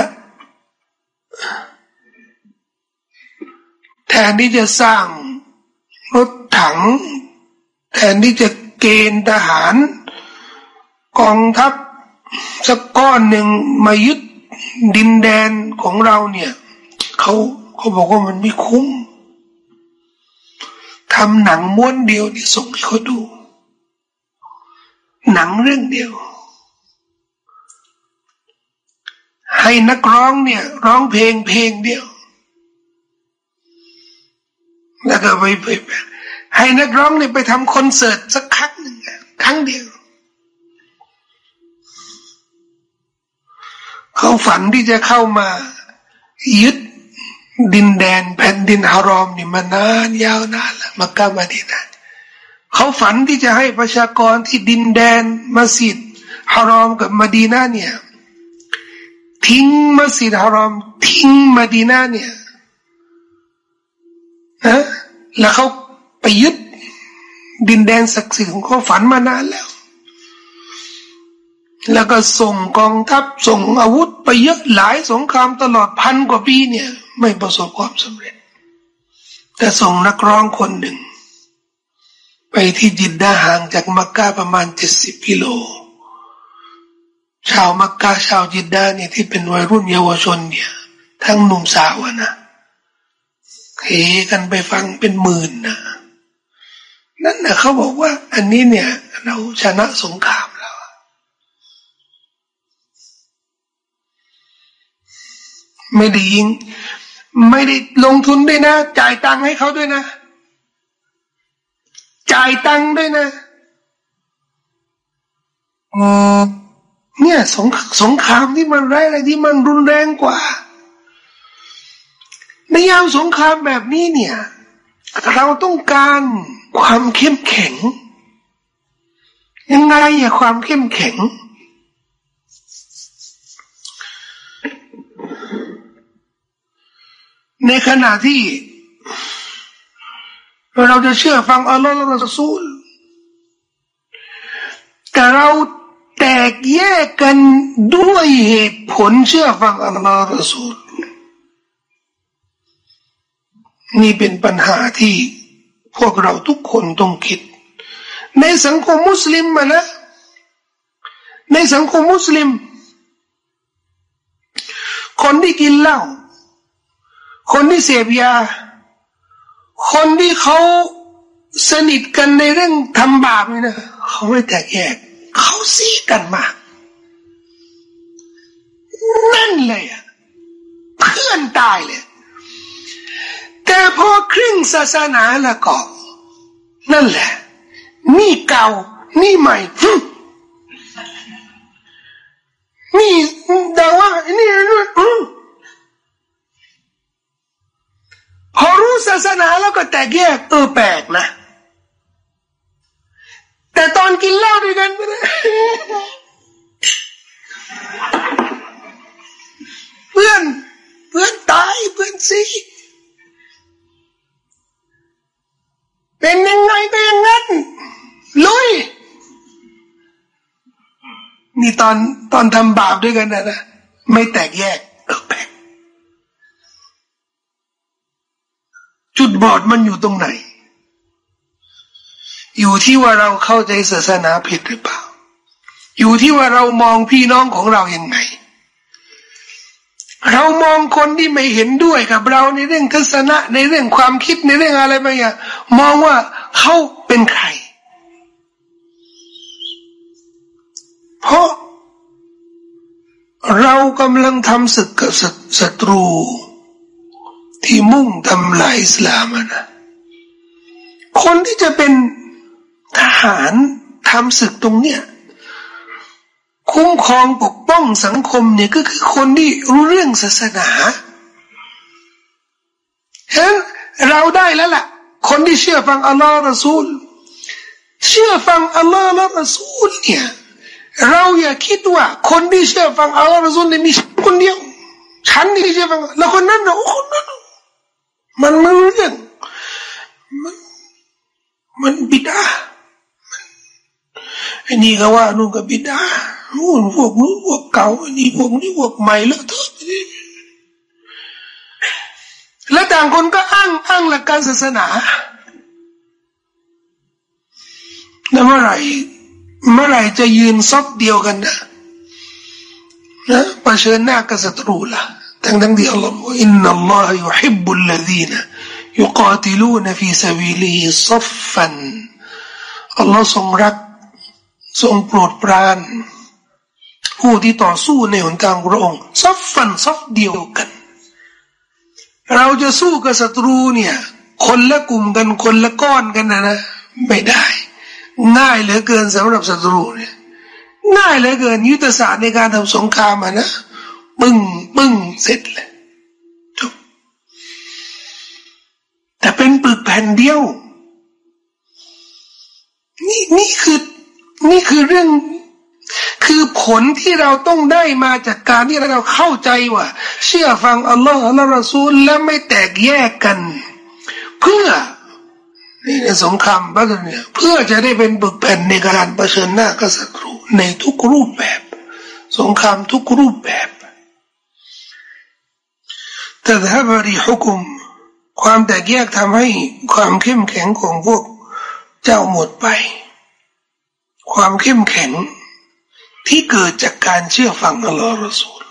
แทนที่จะสร้างรถถัง แทนที่จะเกณฑ์ทหาร กองทัพสักก้อนหนึ่งมายึดดินแดนของเราเนี่ย เขาเขาบอกว่ามันไม่คุ้มทำหนังม้วนเดียวเนี่ยส่งให้เขาดู หนังเรื่องเดียว ให้นักร้องเนี่ย ร้องเพลงเพลงเดียว แล้วก็ไปไปให้นักร้องเนี่ยไปทำคอนเสิร์ตสักครั้งหนึ่งครั้งเดียว เขาฝันที่จะเข้ามายึด ดินแดนแผ่นดินฮารอมนี่มานานยาวนานแล้วมักกะมาดีนะเขาฝันที่จะให้ประชากรที่ดินแดนมัสยิดฮารอมกับมาดีนาเนี่ยทิ้งมัสยิดฮารอมทิ้งมาดีนาเนี่ยนะแล้วเขาไปยึดดินแดนศักดิ์สิทธิ์ของเขาฝันมานานแล้ว แล้วก็ส่งกองทัพส่งอาวุธไปเยอะหลายสงครามตลอดพันกว่าปีเนี่ย ไม่ประสบความสำเร็จ แต่ส่งนักร้องคนหนึ่ง ไปที่จิดดาห่างจากมักกะประมาณเจ็ดสิบกิโล ชาวมักกะชาวจิดดาเนี่ยที่เป็นวัยรุ่นเยาวชนเนี่ย ทั้งหนุ่มสาวนะเฮกันไปฟังเป็นหมื่นนะนั่นนะเขาบอกว่า อันนี้เนี่ย เราชนะสงคราม ไม่ได้ยิง ไม่ได้ลงทุนด้วยนะ จ่ายตังค์ให้เขาด้วยนะ จ่ายตังค์ด้วยนะเนี่ยสงสงครามที่มันร้ายอะไรที่มันรุนแรงกว่า ในยามสงครามแบบนี้เนี่ย เราต้องการความเข้มแข็ง ยังไงอะความเข้มแข็ง ในขณะที่ เราจะเชื่อฟังอัลลอฮ์และรัสูลแต่เราแตกแยกกันด้วยเหตุผลเชื่อฟังอัลลอฮ์และรัสูลนี่เป็นปัญหาที่พวกเราทุกคนต้องคิด ในสังคมมุสลิมมานะ ในสังคมมุสลิม คนที่กินเหล้า คนที่เสพยา คนที่เขาสนิทกันในเรื่องทำบาปนี่นะเขาไม่แตกแยกเขาซีกันมากนั่นเลยอะเพื่อนตายเลย แต่พอครึ่งศาสนาละก็ นั่นแหละ นี่เก่า นี่ใหม่นี่แต่ว่านี่นู่น พอรู้ศาสนาแล้วก็แตกแยกเออแปลกนะ แต่ตอนกินเหล้าด้วยกันไม่ได้เพื่อนเพื่อนตายเพื่อนซีเป็นยังไงก็อย่างนั้นลุยนี่ตอนตอนทำบาปด้วยกันนะนะไม่แตกแยกเออแปลก จุดบอดมันอยู่ตรงไหน อยู่ที่ว่าเราเข้าใจศาสนาผิดหรือเปล่า อยู่ที่ว่าเรามองพี่น้องของเราอย่างไง เรามองคนที่ไม่เห็นด้วยกับเราในเรื่องทัศนะในเรื่องความคิดในเรื่องอะไรบางอย่างมองว่าเขาเป็นใคร เพราะเรากำลังทำศึกกับศัตรู ที่มุ่งทำลายอิสลามนะคนที่จะเป็นทหารทำศึกตรงเนี้ยคุ้มครองปกป้องสังคมเนี่ยก็คือคนที่รู้เรื่องศาสนาฉะนั้นเราได้แล้วล่ะ คนที่เชื่อฟังอัลลอฮ์ละซูล เชื่อฟังอัลลอฮ์ละละซูลเนี่ยเราอย่าคิดว่าคนที่เชื่อฟังอัลลอฮ์ละซูลเนี่ยมีคนเดียว ฉันที่เชื่อฟังแล้วคนนั้นนะโอ้คนนั้น มันไม่รู้เรื่องมันมันบิดาไอ้นี่ก็ว่านู่นก็บิดานู่นพวกนู้นพวกเก่าอันนี้พวกนี้พวกใหม่แล้วเถอะแล้วต่างคนก็อ้างอ้างหลักการศาสนาแล้วเมื่อไหร่เมื่อไหร่จะยืน صف เดียวกันนะนะเผชิญหน้ากับศัตรูล่ะ ทั้งทั้งที่อัลลอฮ์ إن الله يحب الذين يقاتلون في سبيله صفا อัลลอฮ์ทรงรักทรงโปรดปราน ผู้ที่ต่อสู้ในหนทางพระองค์صفا صف เดียวกัน เราจะสู้กับศัตรูเนี่ย คนละกลุ่มกันคนละก้อนกันนะนะไม่ได้ ง่ายเหลือเกินสำหรับศัตรูเนี่ยง่ายเหลือเกินยุทธศาสตร์ในการทำสงครามนะ ปึ้งปึ้งเสร็จเลยจบแต่เป็นปึกแผ่นเดียว นี่นี่คือนี่คือเรื่อง คือผลที่เราต้องได้มาจากการที่เราเข้าใจว่า เชื่อฟังอัลลอฮ์และรอซูลและไม่แตกแยกกัน เพื่อนี่ในสงครามบ้านเนี่ยเพื่อจะได้เป็นบึกแผ่นในการเผชิญหน้ากับศัตรูในทุกรูปแบบ สงครามทุกรูปแบบ แต่ถ้าบริหุกุมความแตกแยกทำให้ความเข้มแข็งของพวกเจ้าหมดไป ความเข้มแข็งที่เกิดจากการเชื่อฟังอัลลอฮฺรสูล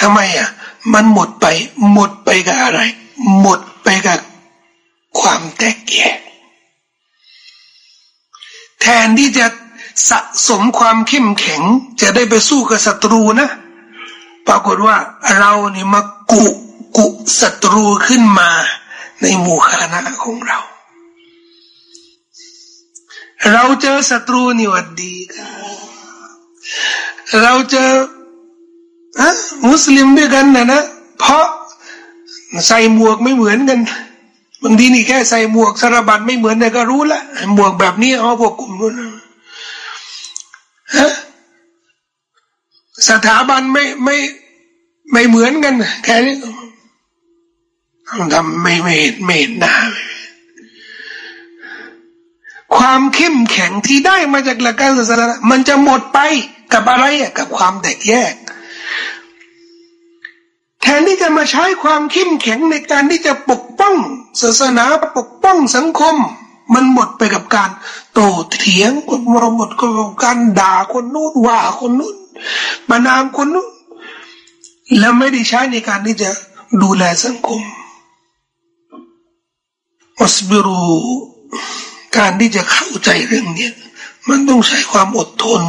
ทำไมอะ มันหมดไป หมดไปกับอะไร หมดไปกับความแตกแยก แทนที่จะสะสมความเข้มแข็ง จะได้ไปสู้กับศัตรูนะ ปรากฏว่าเรานี่มากุกุศัตรูขึ้นมาในหมู่คณะของเรา เราเจอศัตรูนี่วัดดีครับเราเจออะมุสลิมด้วยกันนะนะเพราะใส่หมวกไม่เหมือนกันบางทีนี่แค่ใส่หมวกสารบัตไม่เหมือนเนี่ยก็รู้ละหมวกแบบนี้เอาพวกกลุ่มนู้นฮะ สถาบันไม่ไม่ไม่เหมือนกันแค่นี้ทำไม่ไม่เห็นไม่เห็นหน้าความเข้มแข็งที่ได้มาจากหลักการศาสนามันจะหมดไปกับอะไรกับความแตกแยก แทนที่จะมาใช้ความเข้มแข็งในการที่จะปกป้อง ศาสนาปกป้องสังคม มันหมดไปกับการ โตเถียงคนเราหมดกับการด่าคนนู้นว่าคนนู้น มานามคนนู้นแล้วไม่ได้ใช้ในการที่จะดูแลสังคมอสบิรูการที่จะเข้าใจเรื่องนี้มันต้องใช้ความอดทน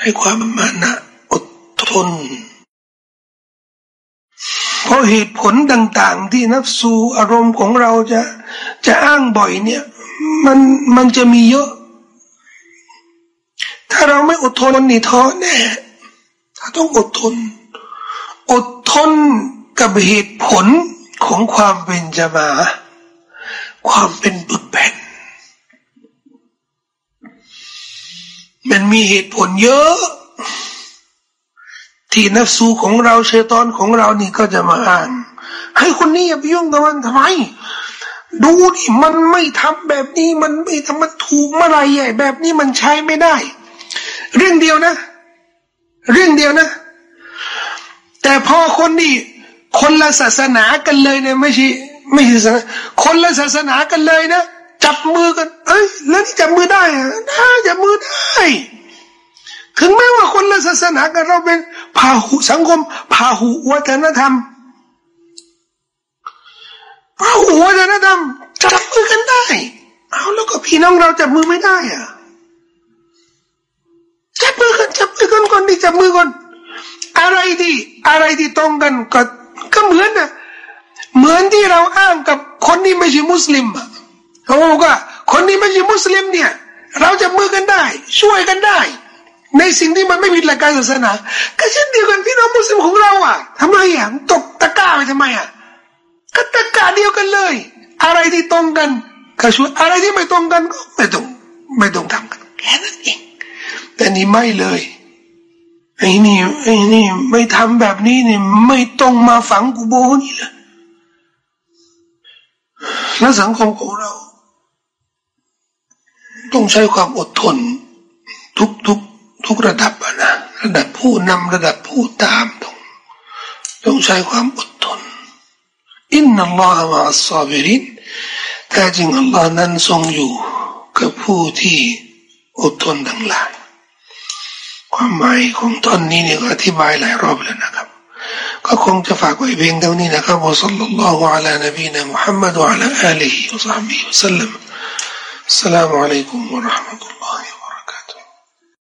ให้ความมานะอดทน เพราะเหตุผลต่างๆ ที่นับสูอารมณ์ของเราจะจะอ้างบ่อยเนี่ย มันมันจะมีเยอะ ถ้าเราไม่อดทนนี่ท้อแน่ ต้องอดทน อดทนกับเหตุผลของความเป็นจมา ความเป็นปึกแผ่น มันมีเหตุผลเยอะ ที่นัฟสูของเราเชตอนของเรานี่ก็จะมาอ่านให้คนนี้อย่าไปยุ่งกับมันทำไม ดูดิมันไม่ทำแบบนี้มันไม่ทำมันถูกเมื่อไรใหญ่แบบนี้มันใช้ไม่ได้ เรื่องเดียวนะ เรื่องเดียวนะ แต่พอคนนี่คนละศาสนากันเลยเนี่ยไม่ใช่ไม่ใช่ศาสนาคนละศาสนากันเลยนะจับมือกัน เอ้ยแล้วนี่จับมือได้อะได้จับมือได้ถึงแม้ว่าคนละศาสนากันเราเป็นพาหุสังคมพาหุวัฒนธรรมพาหุวัฒนธรรมจับมือกันได้ เอาแล้วก็พี่น้องเราจับมือไม่ได้อะ จับมือกันจับมือกันก่อนดิจับมือก่อนอะไรที่อะไรที่ตรงกันก็ก็เหมือนนะเหมือนที่เราอ้างกับคนที่ไม่ใช่มุสลิมเขาบอกว่าคนที่ไม่ใช่มุสลิมเนี่ย เราจะมือกันได้ ช่วยกันได้ ในสิ่งที่มันไม่มีหลักการศาสนาก็เช่นเดียวกันพี่น้องมุสลิมของเราอะทำไมอะตกตะก้าไปทำไมอะก็ตะก้าเดียวกันเลย อะไรที่ตรงกันก็ช่วยอะไรที่ไม่ตรงกันก็ไม่ต้องไม่ต้องทำกันแค่นั้นเอง แต่นี่ไม่เลยไอ้นี่ไอ้นี่ไม่ทำแบบนี้นี่ไม่ต้องมาฝังกูโบนี่แหละและสังคมของเรา ต้องใช้ความอดทน ทุกทุกทุกระดับนะระดับผู้นำระดับผู้ตามต้องต้องใช้ความอดทนอินนัลลอฮฺมะอัลซาบิรินแท้จริงอัลลอฮ์นั้นทรงอยู่กับผู้ที่อดทนทั้งหลาย ความหมายของตอนนี้เนี่ยก็อธิบายหลายรอบแล้วนะครับ ก็คงจะฝากไว้เพียงเท่านี้นะครับวะสัลลัลลอฮุอะลานบีนะมุฮัมมัดวะอะลลอาลีฮิวะซัลลัมอัสสลามุอะลัยกุมวะราะห์มะตุลลอฮิ